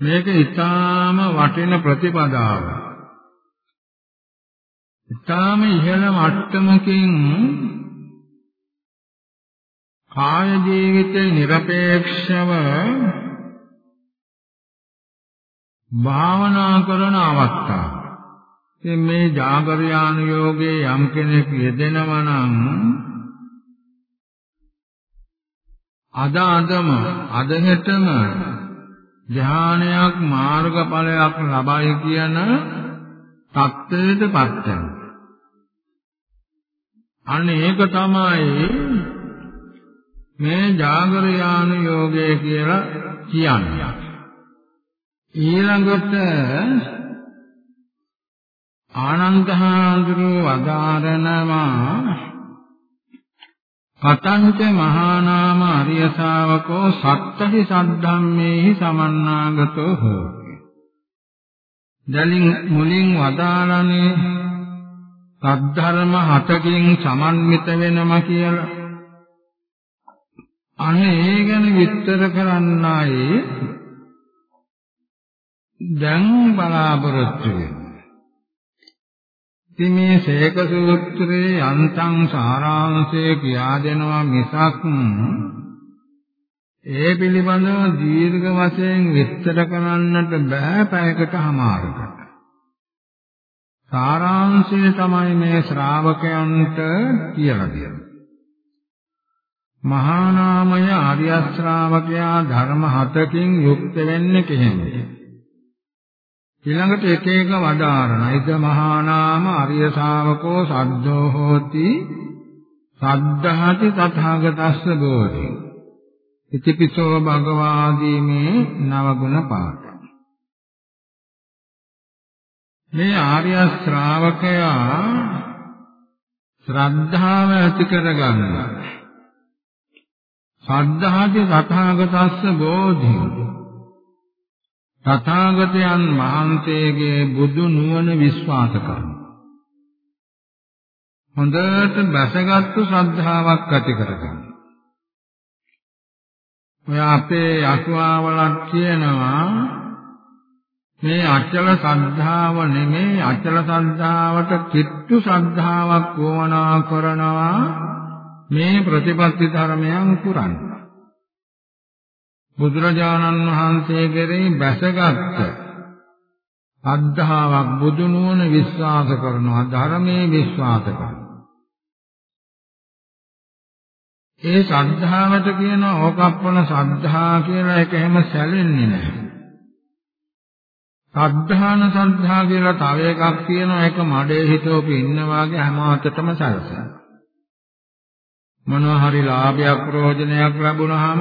මේක ඊටාම වටින ප්‍රතිපදාවක්. ඊටාම ඉහළ මට්ටමකින් කාය ජීවිතේ নিরপেক্ষව භාවනා කරන අවස්ථාව. ඉතින් මේ జాగරයාන යෝගේ යම් කෙනෙක් යෙදෙනවා නම් අද අදම අද හෙටම ධානයක් මාර්ගඵලයක් ලබයි කියන தත්ත්වයටපත් වෙනවා. අන්න ඒක තමයි මේ జాగර යාන යෝගය කියලා කියන්නේ. ඊළඟට ආනන්ද හාමුදුරුව වදාරනවා කතංච මහා නාම අරිය ශාවකෝ සත්තහි සද්ධම්මේහි සමන්නාගතෝ හෝති. දැලින් මුලින් වදාළනේ සද්ධර්ම හතකින් සමන්විත වෙනම කියලා. අනේ ඒ ගැන විස්තර කරන්නයි දැන් බලාපොරොත්තු වෙන්නේ. ඉතින් මේ සේක සූත්‍රයේ යන්තම් සාරාංශය කියා දෙනවා මිසක් ඒ පිළිබඳව දීර්ඝ වශයෙන් විස්තර කරන්නට බෑ පැයකට හමාරකට. සාරාංශය තමයි මේ ශ්‍රාවකයන්ට කියලා දෙන්නේ. මහා නාමය ආර්ය ශ්‍රාවකයා ධර්ම හතකින් යුක්ත වෙන්නේ කෙහෙමද? ඊළඟට එක එක වදාරන ඉද මහා නාම ආර්ය ශාවකෝ සද්දෝ හෝති සද්ධාති තථාගතස්ස බෝධි ඉතිපිසෝ භගවාදී මේ නවගුණ පාඨ මේ ආර්ය ශ්‍රාවකයා ශ්‍රද්ධාව ඇති කරගන්නවා සද්ධාති තථාගතස්ස බෝධි. තථාගතයන් වහන්සේගේ බුදු නුවණ විශ්වාස කරනවා හොඳට බැසගත්තු ශ්‍රද්ධාවක් ඇති කරගන්න. ඔය අපේ අසුවාවලක් කියනවා මේ අචල ශ්‍රද්ධාව නෙමේ අචල ශ්‍රද්ධාවට කිට්ටු ශ්‍රද්ධාවක් වුණා කරනවා මේ ප්‍රතිපත්ති ධර්මයන් පුරන්න. බුදුරජාණන් වහන්සේ කෙරෙහි බැසගත්තු අද්ධාවක් බුදු නුවණ විශ්වාස කරනවා ධර්මයේ විශ්වාස කරනවා ඒ ශ්‍රද්ධාවට කියන ඕකප්පන ශ්‍රද්ධා කියලා එක හැම සැලෙන්නේ නැහැ. සද්ධාන සද්ධා කියලා තව එකක් තියෙනවා ඒක මඩේ හිතෝපි ඉන්න වාගේ හැමතටම සැලසෙන. මොනවා හරි ලාභයක් ප්‍රයෝජනයක් ලැබුණාම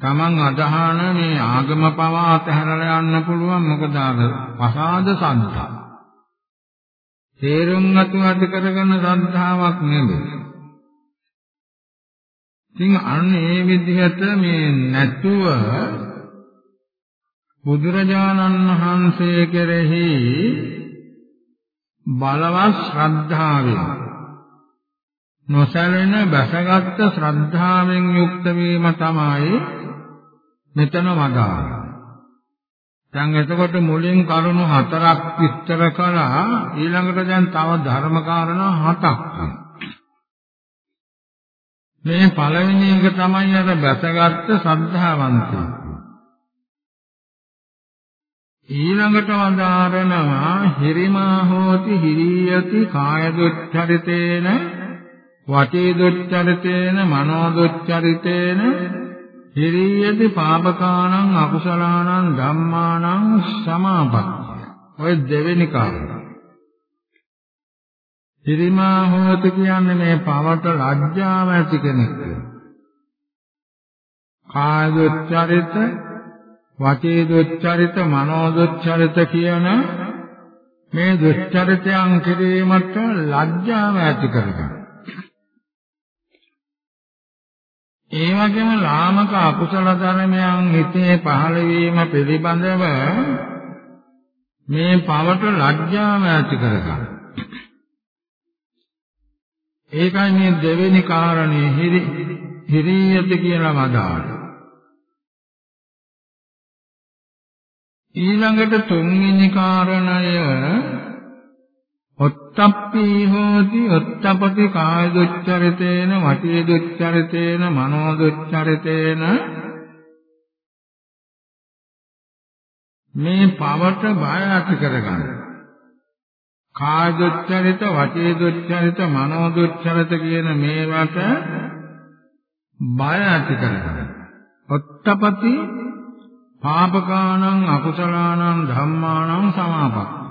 Taman අදහන මේ ආගම පවා අතහැරලා යන්න පුළුවන් මොකද අර පසාද සද්ධා. තේරුම් අතු අධ කරගෙන සද්ධාාවක් නෙමෙයි. ඉතින් අන්න ඒ විදිහට මේ නැතුව බුදුරජාණන් වහන්සේ කෙරෙහි බලවත් ශ්‍රද්ධාවෙන් නොසැලෙන බැසගත් ශ්‍රද්ධාවෙන් යුක්ත වීම තමයි මෙතන වදාළේ. දැන් එතකොට මුලින් කරුණු හතරක් විස්තර කළා ඊළඟට දැන් තව ධර්ම කාරණා හතක් තියෙනවා. මේ පළවෙනි එක තමයි අර බැසගත්ත ශ්‍රද්ධාවන්තය. ඊළඟට වදාරනවා හිරිමා හෝති හිරියති කාය දුච්චරිතේන වචේ දුච්චරිතේන මනෝ දුච්චරිතේන හිරියති පාපකානං අකුසලානං ධම්මානං සමාපත්තිය. ඔය දෙවෙනි කාරණා. හිරිමා හොත කියන්නේ මේ පවට ලැජ්ජාව ඇති කෙනෙක්. කාය දුච්චරිත, වාචේ දුච්චරිත, මනෝ දුච්චරිත කියන මේ දුච්චරිතයන් කිරීමට ලැජ්ජාව ඇති කරගන්න. ඒ වගේම ලාමක අකුසල ධර්මයන් හිතේ පහළ වීම පිළිබඳව මේ පවට ලැජ්ජාව ඇති කරගන්න. ඒකයි මේ දෙවෙනි කාරණේ හිරි හිරියත කියලා වදාළ. ඊළඟට තුන්වෙනි කාරණය ඔත්තප්පී හෝති ඔත්තපති කාය දුච්චරිතේන වචී දුච්චරිතේන මනෝ දුච්චරිතේන මේ පවට බය ඇති කරගන්න. කාය දුච්චරිත, වචේ දුච්චරිත, මනෝ දුච්චරිත කියන මේවට බය ඇති කරගන්න. ඔත්තපති පාපකානං අකුසලානං ධම්මානං සමාපatti.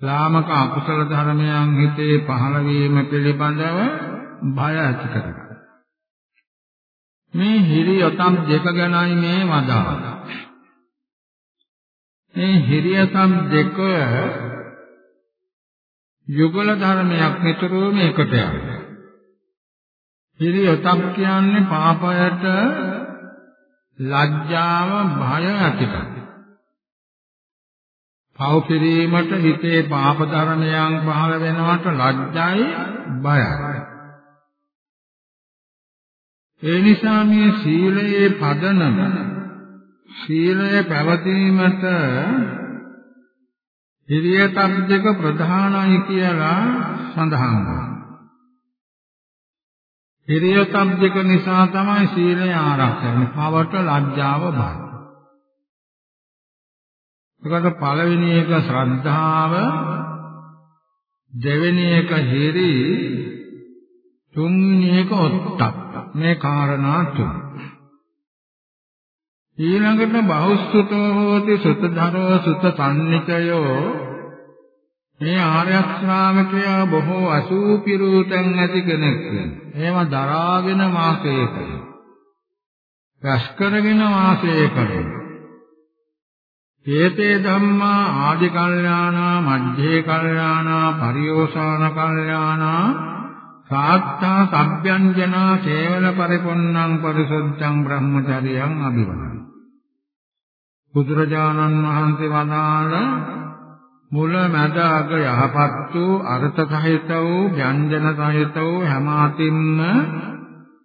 ලාමක අකුසල ධර්මයන් හිතේ පහළ වීම පිළිබඳව බය ඇති කරගන්න. මේ හිරියතම් දෙක ගැනයි මේ වදාළ. මේ හිරියතම් දෙක යුගල ධර්මයක් නිතරම එකට යනවා. හිරියතක් කියන්නේ පාපයට ලැජ්ජාව භය ඇතිකම. පව කිරීමට හිතේ පාප ධර්මයන් පහළ වෙනවට ලැජ්ජයි බයයි. ඒ නිසා මේ සීලයේ පදනම සීලය පැවතීමට හිරියතක් දෙක ප්‍රධානයි කියලා සඳහන් වෙනවා. හිරියතක් දෙක නිසා තමයි සීලය ආරක්ෂා වෙන්නේ. පවට ලැජ්ජාව බය. ඒකට පළවෙනි එක ශ්‍රද්ධාව දෙවෙනි එක හිරි තුන්වෙනි එක ඔත්තක් මේ කාරණා තුන ඊළඟට බහුසුතෝ හෝති සුතධරෝ සුත සම්නිකයෝ මේ ආර්ය ශ්‍රාවකයා බොහෝ අසූපිරූතන් ඇති කෙනෙක් වෙනවා. ඒව දරාගෙන වාසය කරනවා. රැස් කරගෙන වාසය කරනවා. හේතේ ධම්මා ආදි කල්යාණා මධ්‍යේ කල්යාණා පරියෝසాన කල්යාණා සාත්තා සබ්බ්‍යංජනා කේවල පරිපොන්නං පරිසුද්ධං බ්‍රහ්මචර්යං අභිවදන බුදුරජාණන් වහන්සේ වදාළ මුල මැද අග යහපත් වූ අර්ථ සහිත වූ ව්‍යංජන සහිත වූ හැම අතින්ම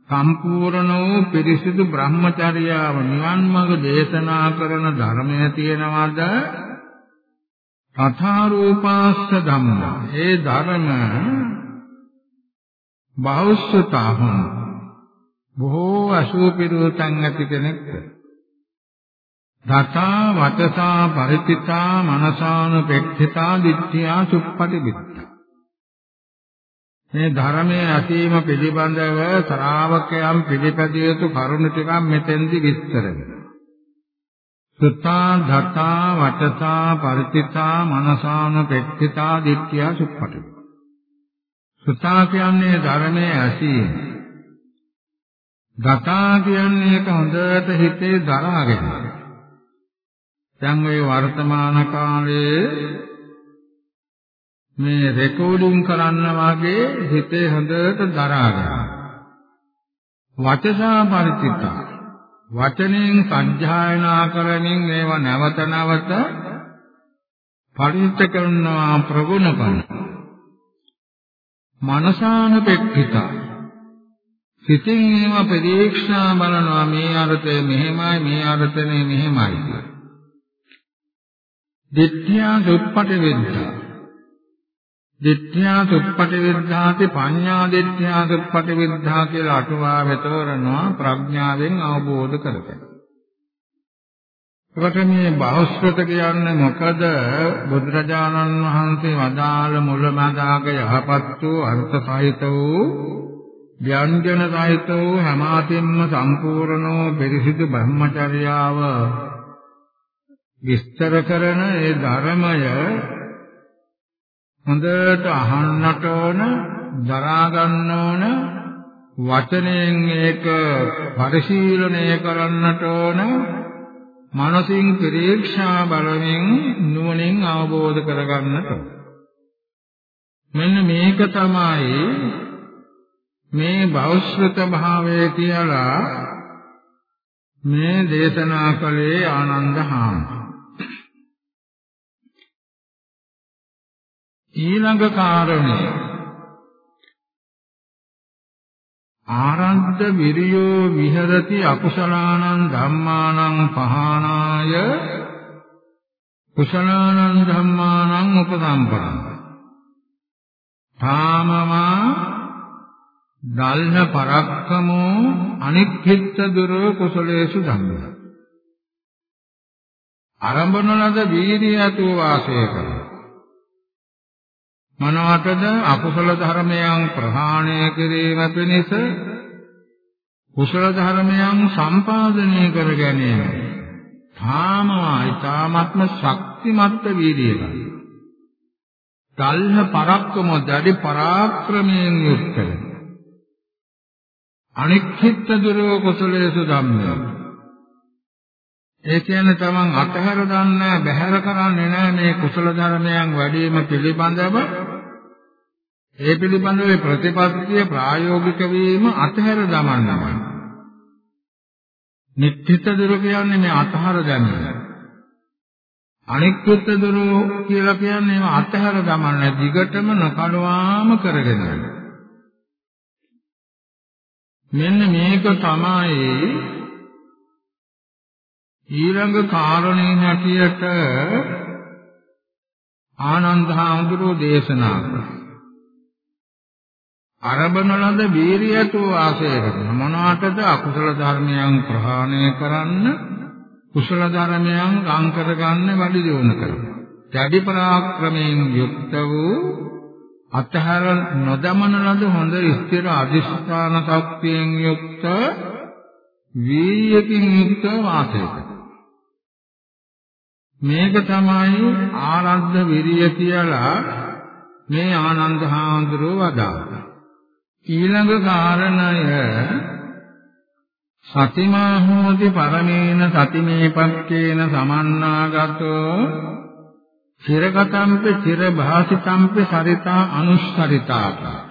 සම්පූර්ණ වූ පිරිසිදු බ්‍රහ්මචර්යාව නිවන් මඟ දේශනා කරන ධර්මය තියෙනවද? තථා රූපාස්ස ධම්ම. ඒ ධර්ම බෞස්සතහම් බොහෝ අසුපිරුතන් ඇති කෙනෙක් දතා වචසා පරිත්‍ිතා මනසානුපෙක්ඛිතා දිට්ඨියා සුප්පටිවිත්තා මේ ධර්මයේ ඇසීම පිළිබඳව ශ්‍රාවකයන් පිළිපැදිය යුතු කරුණු ටිකක් මෙතෙන්දි විස්තර වෙනවා. සුත්තා ධත්තා වචසා පරිත්‍ිතා මනසානුපෙක්ඛිතා දිට්ඨියා සුප්පටිවිත්තා සුත්තා කියන්නේ ධර්මයේ ඇසීම. දතා කියන්නේ ඒක හොඳට හිතේ දරාගෙන දැන් ওই වර්තමාන කාලයේ මේ රෙකෝඩින් කරන්න වාගේ හිතේ හොඳට දරාගෙන වචසා පරිචිත. වචනෙන් සංජායනා කරමින් ඒව නැවත නැවත පරිචිත කරනවා ප්‍රගුණ කරනවා. මනසානුපෙක්ඛිත. සිතින් ඒව පරීක්ෂා බලනවා මේ අර්ථය මෙහෙමයි මේ අර්ථනේ මෙහෙමයි කියලා. දිට්ඨියා දුප්පටි විද්දා දිට්ඨියා දුප්පටි විද්දාති පඤ්ඤා දිට්ඨියා දුප්පටි විද්දා කියලා අටුවා වෙතවරනවා ප්‍රඥාවෙන් අවබෝධ කරගන්න. එකට මේ බහස්ෘත කියන්නේ මොකද බුදුරජාණන් වහන්සේ වදාළ මුලමදාග යහපත් වූ අර්ථ සහිත වූ ව්‍යංජන සහිත වූ හැමාතින්ම සම්පූර්ණ වූ පිරිසිදු බ්‍රහ්මචර්යාව විස්තර කරන ඒ ධර්මය හොඳට අහන්නට ඕන දරා ගන්න ඕන වචනයෙන් ඒක පරිශීලනය කරන්නට ඕන මනසින් පරීක්ෂා බලමින් නුවණින් අවබෝධ කරගන්නට මෙන්න මේක තමයි මේ බෞද්ධ භාවය කියලා මේ දේශනා කළේ ආනන්ද හාමුදුරුවෝ. ඊළඟ කාරණය. ආරද්ධ විරියෝ විහෙරති අකුසලානං ධම්මානං පහනාය. කුසලානං ධම්මානං උපසම්පරං තාමමා දල්න පරක්කමෝ අනික්ඛිත දුර කුසලේසු ධම්මං. ආරම්භන ලද වීර්යයතු වාසය කරයි මොනවටද අකුසල ධර්මයන් ප්‍රහාණය කිරීම පිණිස කුසල ධර්මයන් සම්පාදනය කර ගැනීම තාමවා ඊ타ත්ම ශක්තිමත් වීර්යයයි තල්හ පරක්කම දැඩි පරාක්‍රමයෙන් යුක්තව අනික්ඛිත දුරෝ කුසලේසු ධම්මේ ඒ කියන්නේ තමන් අතහැර දන්නේ බැහැර කරන්නේ නැහැ මේ කුසල ධර්මයන් වැඩිම පිළිබඳව ඒ පිළිබඳව ප්‍රතිපත්තිය ප්‍රායෝගික වීම අතහැර දමන්නමයි. නිත්‍ත්‍ය දුර කියන්නේ මේ අතහැර දැමීම. අනික්කృత දුර කියලා කියන්නේ මේ අතහැර දමන්න දිගටම නකලවාම කරගෙන මෙන්න මේක තමයි ඊළඟ කාරණේ හැටියට ආනන්ද හාමුදුරුවෝ දේශනා කළා. අරබන ලද වීරියතු වාසය කරන මොනවාටද අකුසල ධර්මයන් ප්‍රහාණය කරන්න කුසල ධර්මයන් ගම් කරගන්න වැඩි දියුණු කරන. දැඩි පරාක්‍රමයෙන් යුක්ත වූ අතහර නොදමන ලද හොඳ ස්ථිර අධිෂ්ඨාන ශක්තියෙන් යුක්ත වීර්යකින් යුක්ත වාසය කරන. මේක තමයි ආරද්ධ විරිය කියලා මේ ආනන්ද හාමුදුරුව වදාළා. ඊළඟ කාරණය සතිමා හෝති පරමේන සතිමේ පක්කේන සමන්නාගතෝ චිරගතම්පි චිරභාසිතම්පි සරිතා අනුස්සරිතාතා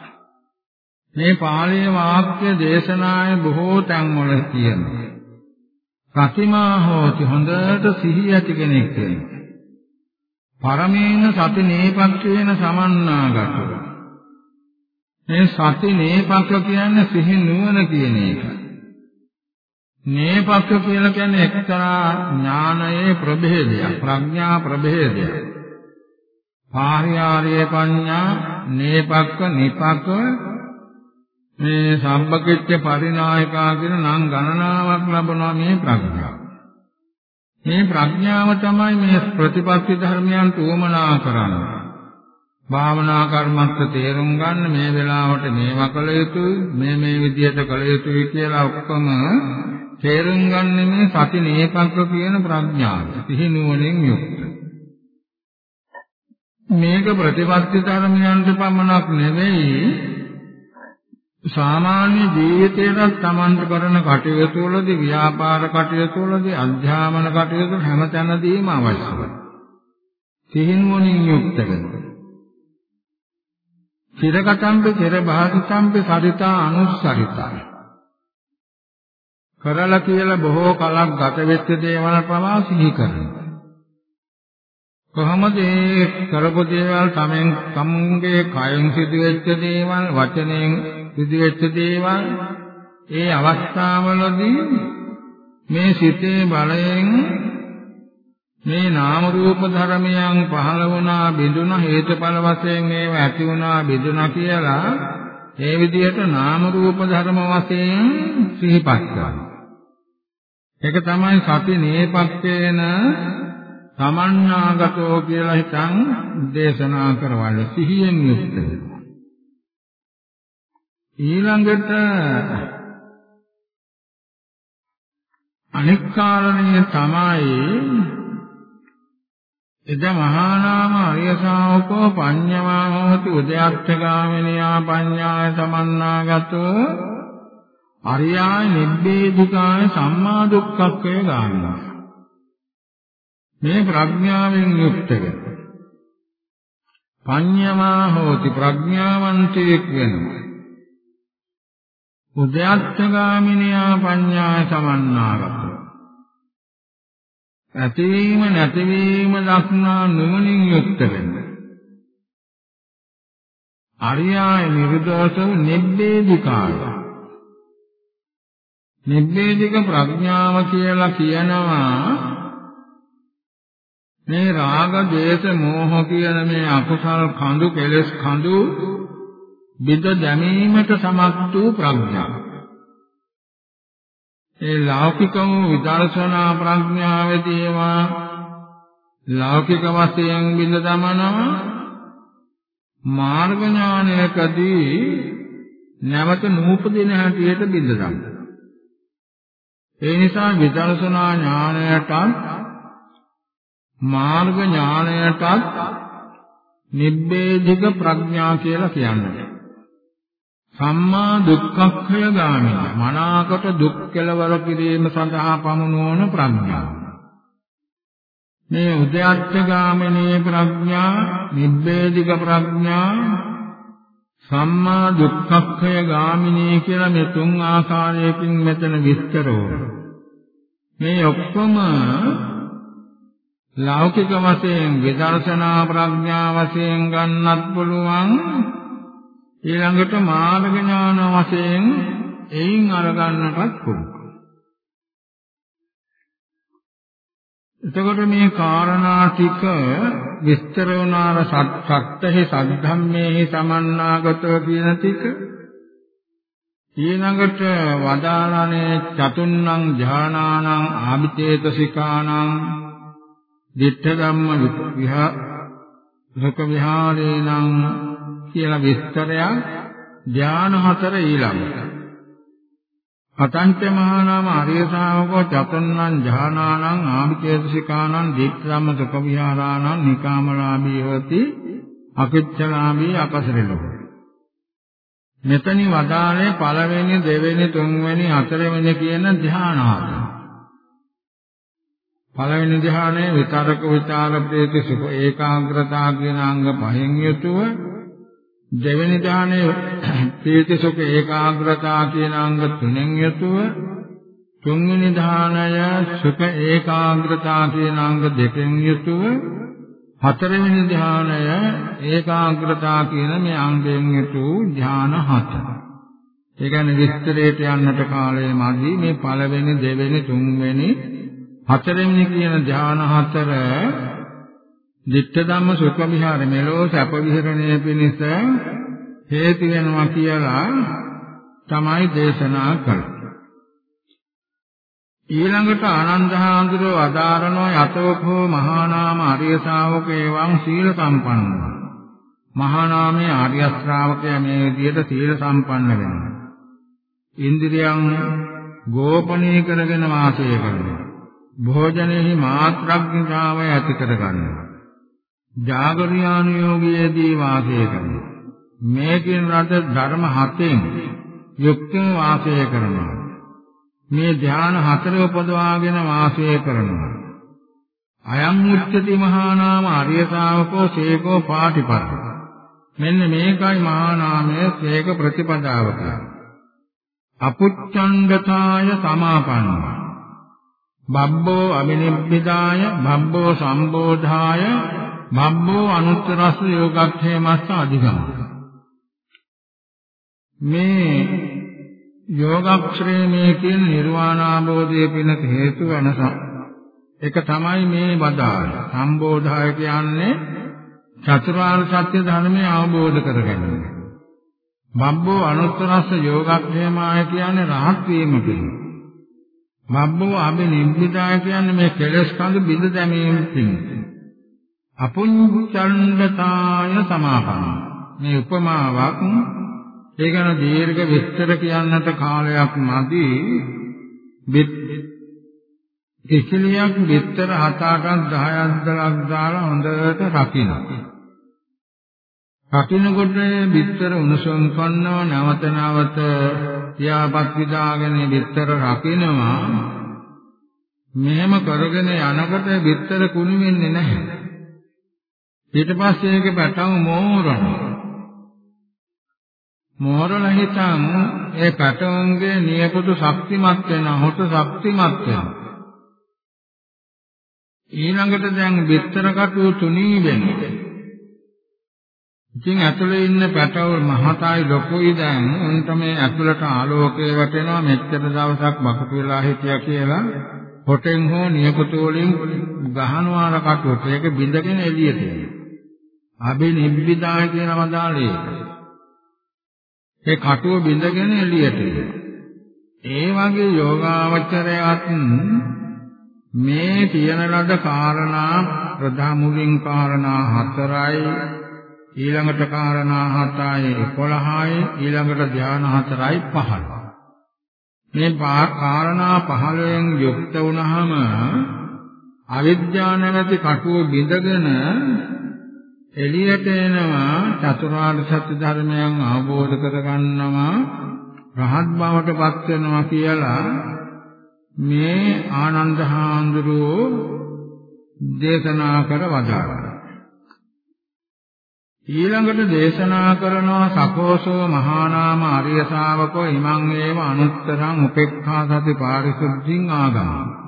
මේ පාළී වාක්‍ය දේශනාවේ බොහෝ තැන්වල තියෙනවා. සතිමා හෝති හොඳට සිහිය ඇති කෙනෙක් වෙනවා පරමේන සති නේපක්කේන සමන්නාගතෝ. මේ සති නේපක්ක කියන්නේ සිහි නුවණ කියන එක. නේපක්ක කියලා කියන්නේ එක්තරා ඥානයේ ප්‍රභේදයක්, ප්‍රඥා ප්‍රභේදයක්. පාරියාර්ය පඤ්ඤා, නේපක්ක, නිපක්ක මේ සම්බකිච්ච පරිනායකා කියන නම් ගණනාවක් ලැබුණා මේ ප්‍රඥාව. මේ ප්‍රඥාව තමයි මේ ප්‍රතිපත්ති ධර්මයන්ට උවමනා කරන්නේ. භාවනා කර්මස්ත තේරුම් ගන්න මේ වෙලාවට මේවා කළ යුතුයි මේ මේ විදිහට කළ යුතුයි කියලා ඔක්කොම තේරුම් ගන්න මේ සති නේකල්ප කියන ප්‍රඥාව සිහි නුවණින් යුක්ත මේක ප්‍රතිපත්ති ධර්මයන්ට පමණක් නෙවෙයි සාමාන්‍ය ජීවිතේට තමන්ට කරන කටයුතු වලදී ව්‍යාපාර කටයුතු වලදී අධ්‍යාපන කටයුතු හැමතැනදීම අවශ්‍යයි. සිහිනුවණින් යුක්ත වෙනවා. චිරකටම්පි චිර භාසිතම්පි සරිතා අනුස්සරිතා. කරලා කියලා බොහෝ කලක් ගත වෙච්ච දේවල් පවා සිහි කරනවා. කොහොමද ඒ කරපු දේවල් තමෙන් තමුන්ගේ කයෙන් සිදුවෙච්ච දේවල් වචනෙන් සිදුවෙච්ච දේවල් ඒ අවස්ථාවලදී මේ සිතේ බලයෙන් මේ නාම රූප ධර්මයන් පහළ වුණා බිඳුණා හේතුඵල වශයෙන් ඒව ඇති වුණා බිඳුණා කියලා ඒ විදිහට නාම රූප ධර්ම වශයෙන් සිහිපත් කරනවා. ඒක තමයි සති නේපක්කේන සමන්නාගතෝ කියලා හිතන් දේශනා කරවල සිහියෙන් යුක්ත වෙනවා. ඊළඟට අනික් කාරණය තමයි එද මහා නාම අරිය ශාවකෝ පඤ්ඤමා හෝති උදයත්තගාමිනියා පඤ්ඤාය සමන්නාගතෝ අරියාය නිබ්බේධිකාය සම්මා දුක්ඛක්ඛය ගාමිනා මේ ප්‍රඥාවෙන් යුක්තව පඤ්ඤමා හෝති ප්‍රඥාවන්තයෙක් වෙනවා. උදයත්තගාමිනියා පඤ්ඤාය සමන්නාගතෝ. ඇතිවීම නැතිවීම දක්නා නුවණින් යුක්ත වෙන්න. අරියාය නිර්දෝෂව නිබ්බේධිකාය. නිබ්බේධික ප්‍රඥාව කියලා කියනවා මේ රාග, දේශ, මෝහ කියන මේ අකුසල් කඳු කෙලෙස් කඳු බිඳ දැමීමට සමත් වූ ප්‍රඥාව. ඒ ලෞකිකම විදර්ශනා ප්‍රඥාවේදී ඒවා ලෞකික වශයෙන් බිඳ දමනවා මාර්ග ඥානයකදී නැවත නූපදින හැටියට බිඳ දමනවා. ඒ නිසා විදර්ශනා ඥානයටත් මාර්ග ඥානයටත් නිබ්බේධික ප්‍රඥා කියලා කියන්නේ. සම්මා දුක්ඛක්ඛය ගාමිනී. මනාකට දුක් කෙලවර කිරීම සඳහා පමුණුවන ප්‍රඥාව මේ උද්‍යත්ත ගාමිනී ප්‍රඥා නිබ්බේධික ප්‍රඥා සම්මා දුක්ඛක්ඛය ගාමිනී කියලා මේ තුන් ආකාරයකින් මෙතන විස්තර මේ ඔක්කොම ලෞකික වශයෙන් විදර්ශනා ප්‍රඥා වශයෙන් ගන්නත් පුළුවන්. ඊළඟට මාර්ග ඥාන වශයෙන් එයින් අරගන්නටත් පුළුවන්. එතකොට මේ කාරණා ටික විස්තර වුණාර සත්‍යෙහි සද්ධම්මේහි සමන්නාගතව කියන ටික ඊළඟට වදාළනේ චතුන්නං ඥානානං ආමිතේතසිකානං දිට්ඨ ධම්ම විහා විහාරේනං කියලා විස්තරයක් ධාන හතර ඊළඟට. අතංච මහා නාම ආර්ය ශාවකෝ චතුන්නං ඥානානං ආමිකේතසිකානං දීප්‍රම සුඛ විහාරාණං නිකාමලාභී හොති අකිච්ඡලාභී අපසරලෝ මෙතනි වදාළේ පළවෙනි දෙවෙනි තුන්වෙනි හතරවෙනි කියන ධ්‍යාන හතර පළවෙනි ධ්‍යානයේ විතරක විචාර ප්‍රේති සුඛ ඒකාග්‍රතාව කියන අංග පහෙන් යුතුව දෙවෙනි ධ්‍යානයේ ප්‍රීති සුඛ ඒකාග්‍රතාව කියන අංග තුනෙන් යුතුව තුන්වෙනි ධ්‍යානය සුඛ ඒකාග්‍රතාව කියන අංග දෙකෙන් යුතුව හතරවෙනි ධ්‍යානය ඒකාග්‍රතාව කියන මේ අංගයෙන් යුතු ධ්‍යාන හතර. ඒ කියන්නේ විස්තරයට යන්නට කාලය මදි මේ පළවෙනි දෙවෙනි තුන්වෙනි හතරවෙනි කියන ධ්‍යාන හතර ditta ධම්ම සුඛ විහාර මෙලෝ සැප විහරණය පිණිස හේතු වෙනවා කියලා තමයි දේශනා කළේ. ඊළඟට ආනන්ද හාමුදුරුව අදාරනෝ යතෝකෝ මහා නාම ආර්ය ශාවකේ වං සීල සම්පන්නෝ. මහා නාමයේ ආර්ය ශ්‍රාවකයා මේ විදිහට සීල සම්පන්න වෙනවා. ඉන්ද්‍රියන් ගෝපනීය කරගෙන වාසය කරනවා. භෝජනෙහි මාත්‍රඥතාවය ඇති කරගන්නවා. ජාගරියානුയോഗයේදී වාසය කරනවා මේකින් රට ධර්ම හතෙන් යුක්තව වාසය කරනවා මේ ධ්‍යාන හතර උපදවාගෙන වාසය කරනවා. අයං උච්චති මහා නාම ආර්ය ශාවකෝ සේකෝ පාටිපත්ත. මෙන්න මේකයි මහා නාමයේ සේක ප්‍රතිපදාව අපුච්ඡංගතාය සමාපන්න. බබ්බෝ අබිනිබ්බිදාය බබ්බෝ සම්බෝධාය බබ්බෝ අනුත්තරස්ස යෝගක්ඛේමස්ස අධිගම. මේ යෝගක්ෂරේ මේ කියන නිර්වාණ අවබෝධයේ පිණිස හේතු වෙනස. ඒක තමයි මේ වදාළ. සම්බෝධාය කියන්නේ චතුරාර්ය සත්‍ය ධර්මය අවබෝධ කරගන්න. මබ්බෝ අනුත්තරස්ස යෝගක්ෂේමාය කියන්නේ රහත් වීම පිණිස. මබ්බෝ අබිනිබ්බිදාය කියන්නේ මේ කෙලස් කඳු බිඳ දැමීම පිණිස. අපුඤ්චණ්ඩතාය සමාපන්න. මේ උපමාවක් ඒ ගැන දීර්ඝ විස්තර කියන්නට කාලයක් නැති කිසිලියක් විස්තර 7-8ක් 10ක් 10ක් දාලා හොඳට රකින්න. රකින්නකොට විස්තර උණුසුම් කරනව නැවත නැවත පියාපත් විදාගෙන විස්තර රකින්නවා. මෙහෙම කරගෙන යනකොට විස්තර කුණු වෙන්නේ නැහැ. ඊට පස්සේ ඒක පැටව මෝරනවා. මෝරල හිතන් ඒ පැටවුන්ගේ නියපොතු ශක්තිමත් වෙනවා හොට ශක්තිමත් වෙනවා. ඊළඟට දැන් බිත්තර කටුව තුනී වෙනවා. ඉතින් ඇතුලේ ඉන්න පැටව මහතයි ලොකුයි දැන්. උන්ට මේ ඇතුලට ආලෝකය වටෙනවා මෙච්චර දවසක් බකටු වෙලා හිටියා කියලා. හොටෙන් හෝ නියපොතු වලින් ගහනවාර කටුවට ඒක බිඳගෙන එළියට එනවා. අබේ නිබ්බිදාය කියන වදාලේ ඒ කටුව බිඳගෙන එළියට. ඒ වගේ යෝගාවචරයත් මේ තියෙන ලද කාරණා ප්‍රධා මුලින් කාරණා හතරයි. ඊළඟට කාරණා හතයි 11යි ඊළඟට ධ්‍යාන හතරයි 15 මේ කාරණා 15න් යුක්ත වුණාම අවිද්‍යාව නැමැති කටුව බිඳගෙන එළියට එනවා චතුරාර්ය සත්‍ය ධර්මයන් අවබෝධ කරගන්නවා රහත් බවට පත් වෙනවා කියලා මේ ආනන්ද හාමුදුරුවෝ දේශනා කර වදාළා. ඊළඟට දේශනා කරනවා සකෝසෝ මහා නාම ආර්ය ශාවකෝ ඉමං ඒව අනුත්තරං උපේක්ඛා සති පාරිශුද්ධින් ආගමයි.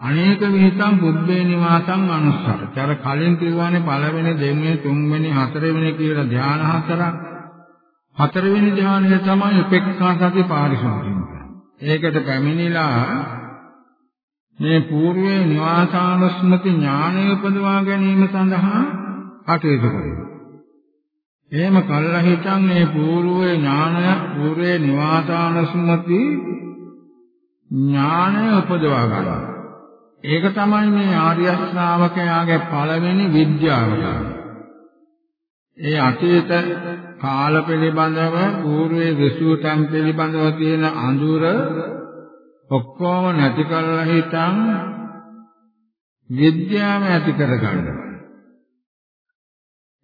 අනේක විහිතම් බුද්ධේ නිවාසං අනුස්සරති. අර කලින් කිව්වානේ පළවෙනි, දෙවෙනි, තුන්වෙනි, හතරවෙනි කියලා ධ්‍යාන හතරක්. හතරවෙනි ධ්‍යානය තමයි උපේක්ෂා සති පාරිශුද්ධිය. ඒකට පැමිණිලා මේ పూర్වේ නිවාසානුස්මති ඥානය උපදවා ගැනීම සඳහා කටයුතු කරනවා. එහෙම කල්ලා හිතන් මේ పూర్වේ ඥානය పూర్වේ නිවාසානුස්මති ඥානය උපදවා ගන්නවා. ඒක තමයි මේ ආර්ය ශ්‍රාවකයාගේ පළවෙනි විද්‍යාව. ඒ අතීත කාල පිළිබඳව పూర్වයේ විසුතම් පිළිබඳව තියෙන අඳුර ඔක්කොම නැති කරලා හිටන් විද්‍යාව ඇති කරගන්න.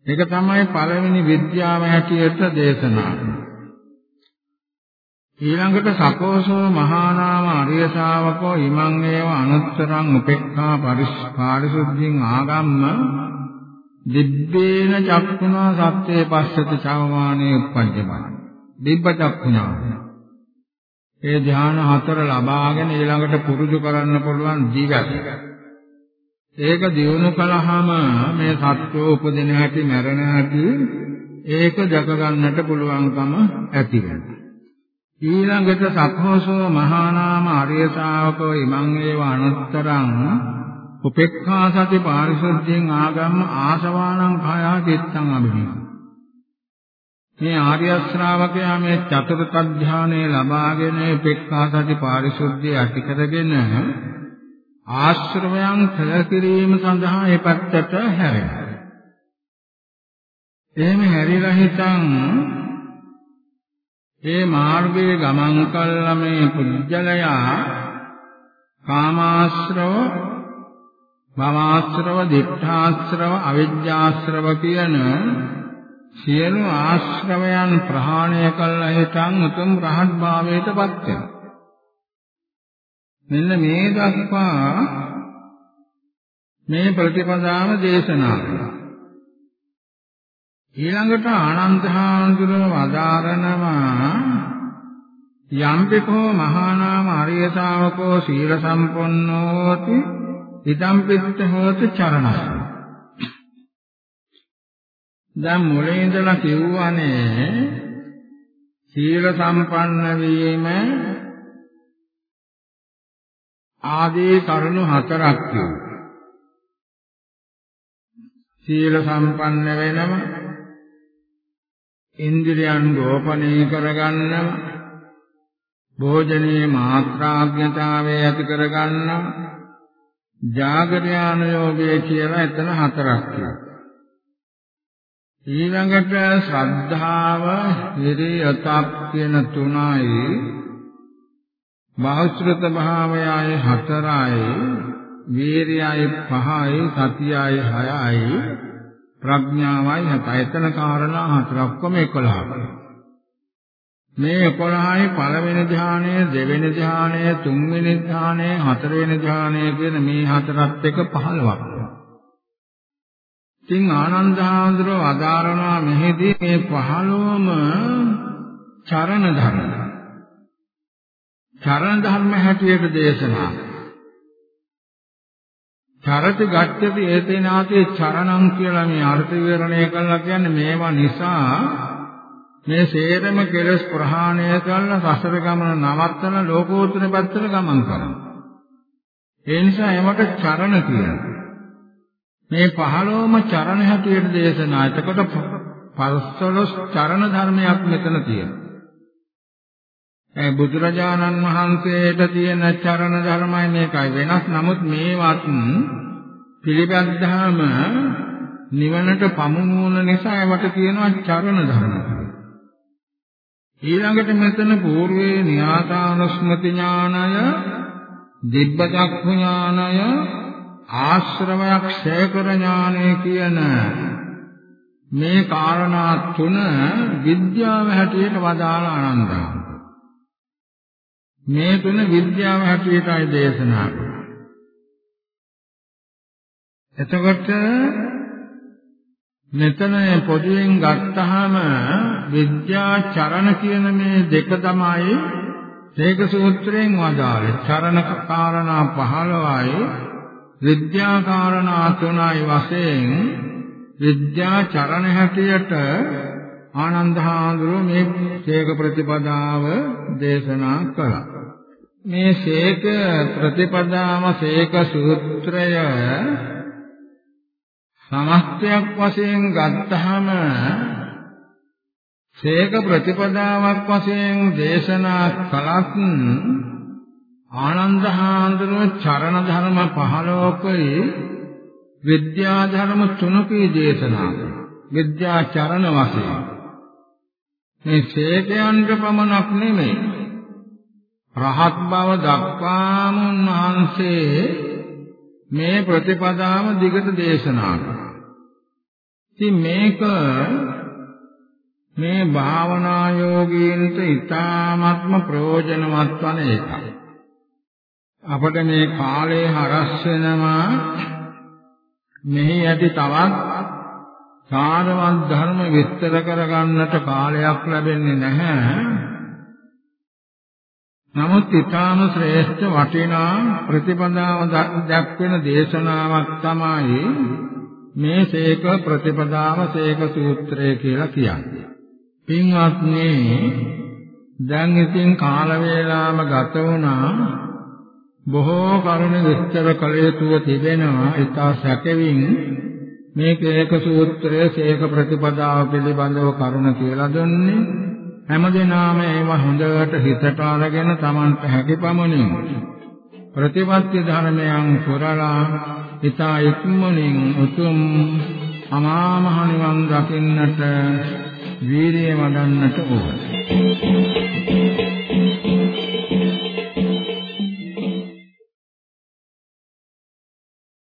ඒක තමයි පළවෙනි විද්‍යාව හැටියට දේශනා ඊළඟට සකෝසෝ මහා නාම අරිය ශාවකෝ ඉමං ඒව අනුත්තරං උපේක්ඛා පරිසුද්ධින් ආගම්ම දිබ්බේන චක්ඛුනා සත්‍යේ පස්සති චවමානේ උප්පජ්ජමන දිබ්බ චක්ඛුනා. ඒ ධ්‍යාන හතර ලබාගෙන ඊළඟට පුරුදු කරන්න පුළුවන් දිගට. ඒක දියුණු කළාම මේ සත්‍යෝ උපදින හැටි මැරෙන හැටි ඒක දැක ගන්නට පුළුවන්කම ඇති වෙනවා. ඊළඟට සක්ඛෝසෝ මහා නාම ආර්ය ශාවකෝ ඉමං ඒව අනුත්තරං උපේක්ඛා සති පාරිශුද්ධියෙන් ආගම්ම ආසවානං khaya චිත්තං අභිනිය මේ ආර්ය ශ්‍රාවකයා මේ චතුර්ථ ධානයේ ලබාගෙන උපේක්ඛා සති පාරිශුද්ධිය ඇති කරගෙන ආශ්‍රවයන් කලකිරීම සඳහා ඒ පැත්තට හැරෙනවා. එහෙම හැරිලා හිටන් ඒ මාර්ගයේ ගමන් කළා මේ පුජ්‍යලයා කාමාශ්‍රව භවආශ්‍රව දිඨාශ්‍රව අවිජ්ජාශ්‍රව කියන සියලු ආශ්‍රවයන් ප්‍රහාණය කළ හිටන් උතුම් රහත් භාවයටපත් වෙනවා. මෙන්න මේ දක්වා මේ ප්‍රතිපදාව දේශනා කළා. ඊළඟට ආනන්ද හාමුදුරුව වදාරනවා යම්පිකෝ මහා නාම අරිය ශාවකෝ සීල සම්පන්නෝති ඉදම් පිට හෝති චරණස්ස. දැන් මුලින් ඉඳලා කිව්වනේ සීල සම්පන්න වීම ආදී කරුණු හතරක් කියනවා සීල සම්පන්න වෙනම ඉන්ද්‍රියන් ගෝපනීය කරගන්නම භෝජනීය මාත්‍රාඥතාවය ඇති කරගන්නම ජාගරයාන යෝගය කියලා එතන හතරක් තියෙනවා. ඊළඟට ශ්‍රද්ධාව හිරියතක් කියන තුනයි. බහුශ්‍රත භාවයයි හතරයි. වීරියයි පහයි සතියයි හයයි. ප්‍රඥාවයි හතයි එතන කාරණා හතරක් ඔක්කොම 11. මේ 11යි පළවෙනි ධානය, දෙවෙනි ධානය, තුන්වෙනි ධානය, හතරවෙනි ධානය කියන මේ හතරත් එක 15ක්. ඉතින් ආනන්ද හාමුදුරුව අදාරණා මෙහිදී මේ 15ම චරණ ධර්ම. චරණ ධර්ම හැටියට දේශනා චරති ගච්ඡති ඒතේනාතේ චරණං කියලා මේ අර්ථ විවරණය කළා කියන්නේ මේවා නිසා මේ සේරම කෙලස් ප්‍රහාණය කරලා සසර ගමන නවත්තන ලෝකෝත්තර පැත්තට ගමන් කරනවා. ඒ නිසා එමට චරණ කියනවා. මේ පහළොවම චරණ හැටියට දේශනා. එතකොට පස්වලොස් චරණ ධර්මයක් මෙතන තියෙනවා. ඒ බුදුරජාණන් වහන්සේට තියෙන චරණ ධර්මයි මේකයි වෙනස්. නමුත් මේවත් පිළිබැද්දාම නිවනට පමුණුවන නිසා ඒවට කියනවා චරණ ධර්ම. ඊළඟට මෙතන పూర్වේ න්‍යාසානුස්මති ඥානය දිබ්බචක්ඛු ඥානය ආශ්‍රවයක් ක්ෂේකර ඥානය කියන මේ කාරණා තුන විද්‍යාව හැටියට වදාළ ආනන්දා. මේ තුන විද්‍යාව හැටියටයි දේශනා එතකොට මෙතන පොදුවෙන් ගත්තාම විද්‍යා චරණ කියන මේ දෙක තමයි තේක සූත්‍රයෙන් වදාළේ චරණ කාරණා 15යි විද්‍යා කාරණා 3යි වශයෙන් විද්‍යා චරණ හැටියට ආනන්ද හාමුදුරුවෝ මේ ශේක ප්‍රතිපදාව දේශනා කළා. මේ ශේක ප්‍රතිපදාම ශේක සූත්‍රය සමස්තයක් වශයෙන් ගත්තහම ශේක ප්‍රතිපදාවක් වශයෙන් දේශනා කළත් ආනන්ද හාමුදුරුවෝ චරණ ධර්ම 15කයි විද්‍යා ධර්ම 3කයි දේශනා කළා. විද්‍යා චරණ වශයෙන් මේ ශේකයන්ට පමණක් නෙමෙයි රහත් බව දක්වාම උන්වහන්සේ මේ ප්‍රතිපදාව දිගට දේශනා කළා. ඉතින් මේක මේ භාවනා යෝගීන්ට ඊ타ත්ම ප්‍රයෝජනවත් වන එකක්. අපට මේ කාලේ හරස් වෙනවා මෙහි ඇති තවත් සාරවත් ධර්ම විස්තර කරගන්නට කාලයක් ලැබෙන්නේ නැහැ. නමුත් ඊටාම ශ්‍රේෂ්ඨ වටිනා ප්‍රතිපදාව දක්වන දේශනාවක් තමයි මේ සේක ප්‍රතිපදාව සේක සූත්‍රය කියලා කියන්නේ. පින්වත්නි දැන් ඉතින් කාල වේලාම ගත වුණා. බොහෝ කරුණ විස්තර කළ යුතුව තිබෙනවා. ඊට සැකෙමින් මේ කේක සූත්‍රයේ සේක ප්‍රතිපදාව පිළිබඳව කරුණ කියලා දුන්නේ. හැමදෙනාම ඒව හොඳට හිතට අරගෙන Tamanට හැකි පමණින් ප්‍රතිපත්ති ධර්මයන් පුරලා ඊතා ඉක්මනින් උතුම් අමා මහ නිවන් දකින්නට වීරිය වඩන්නට ඕන.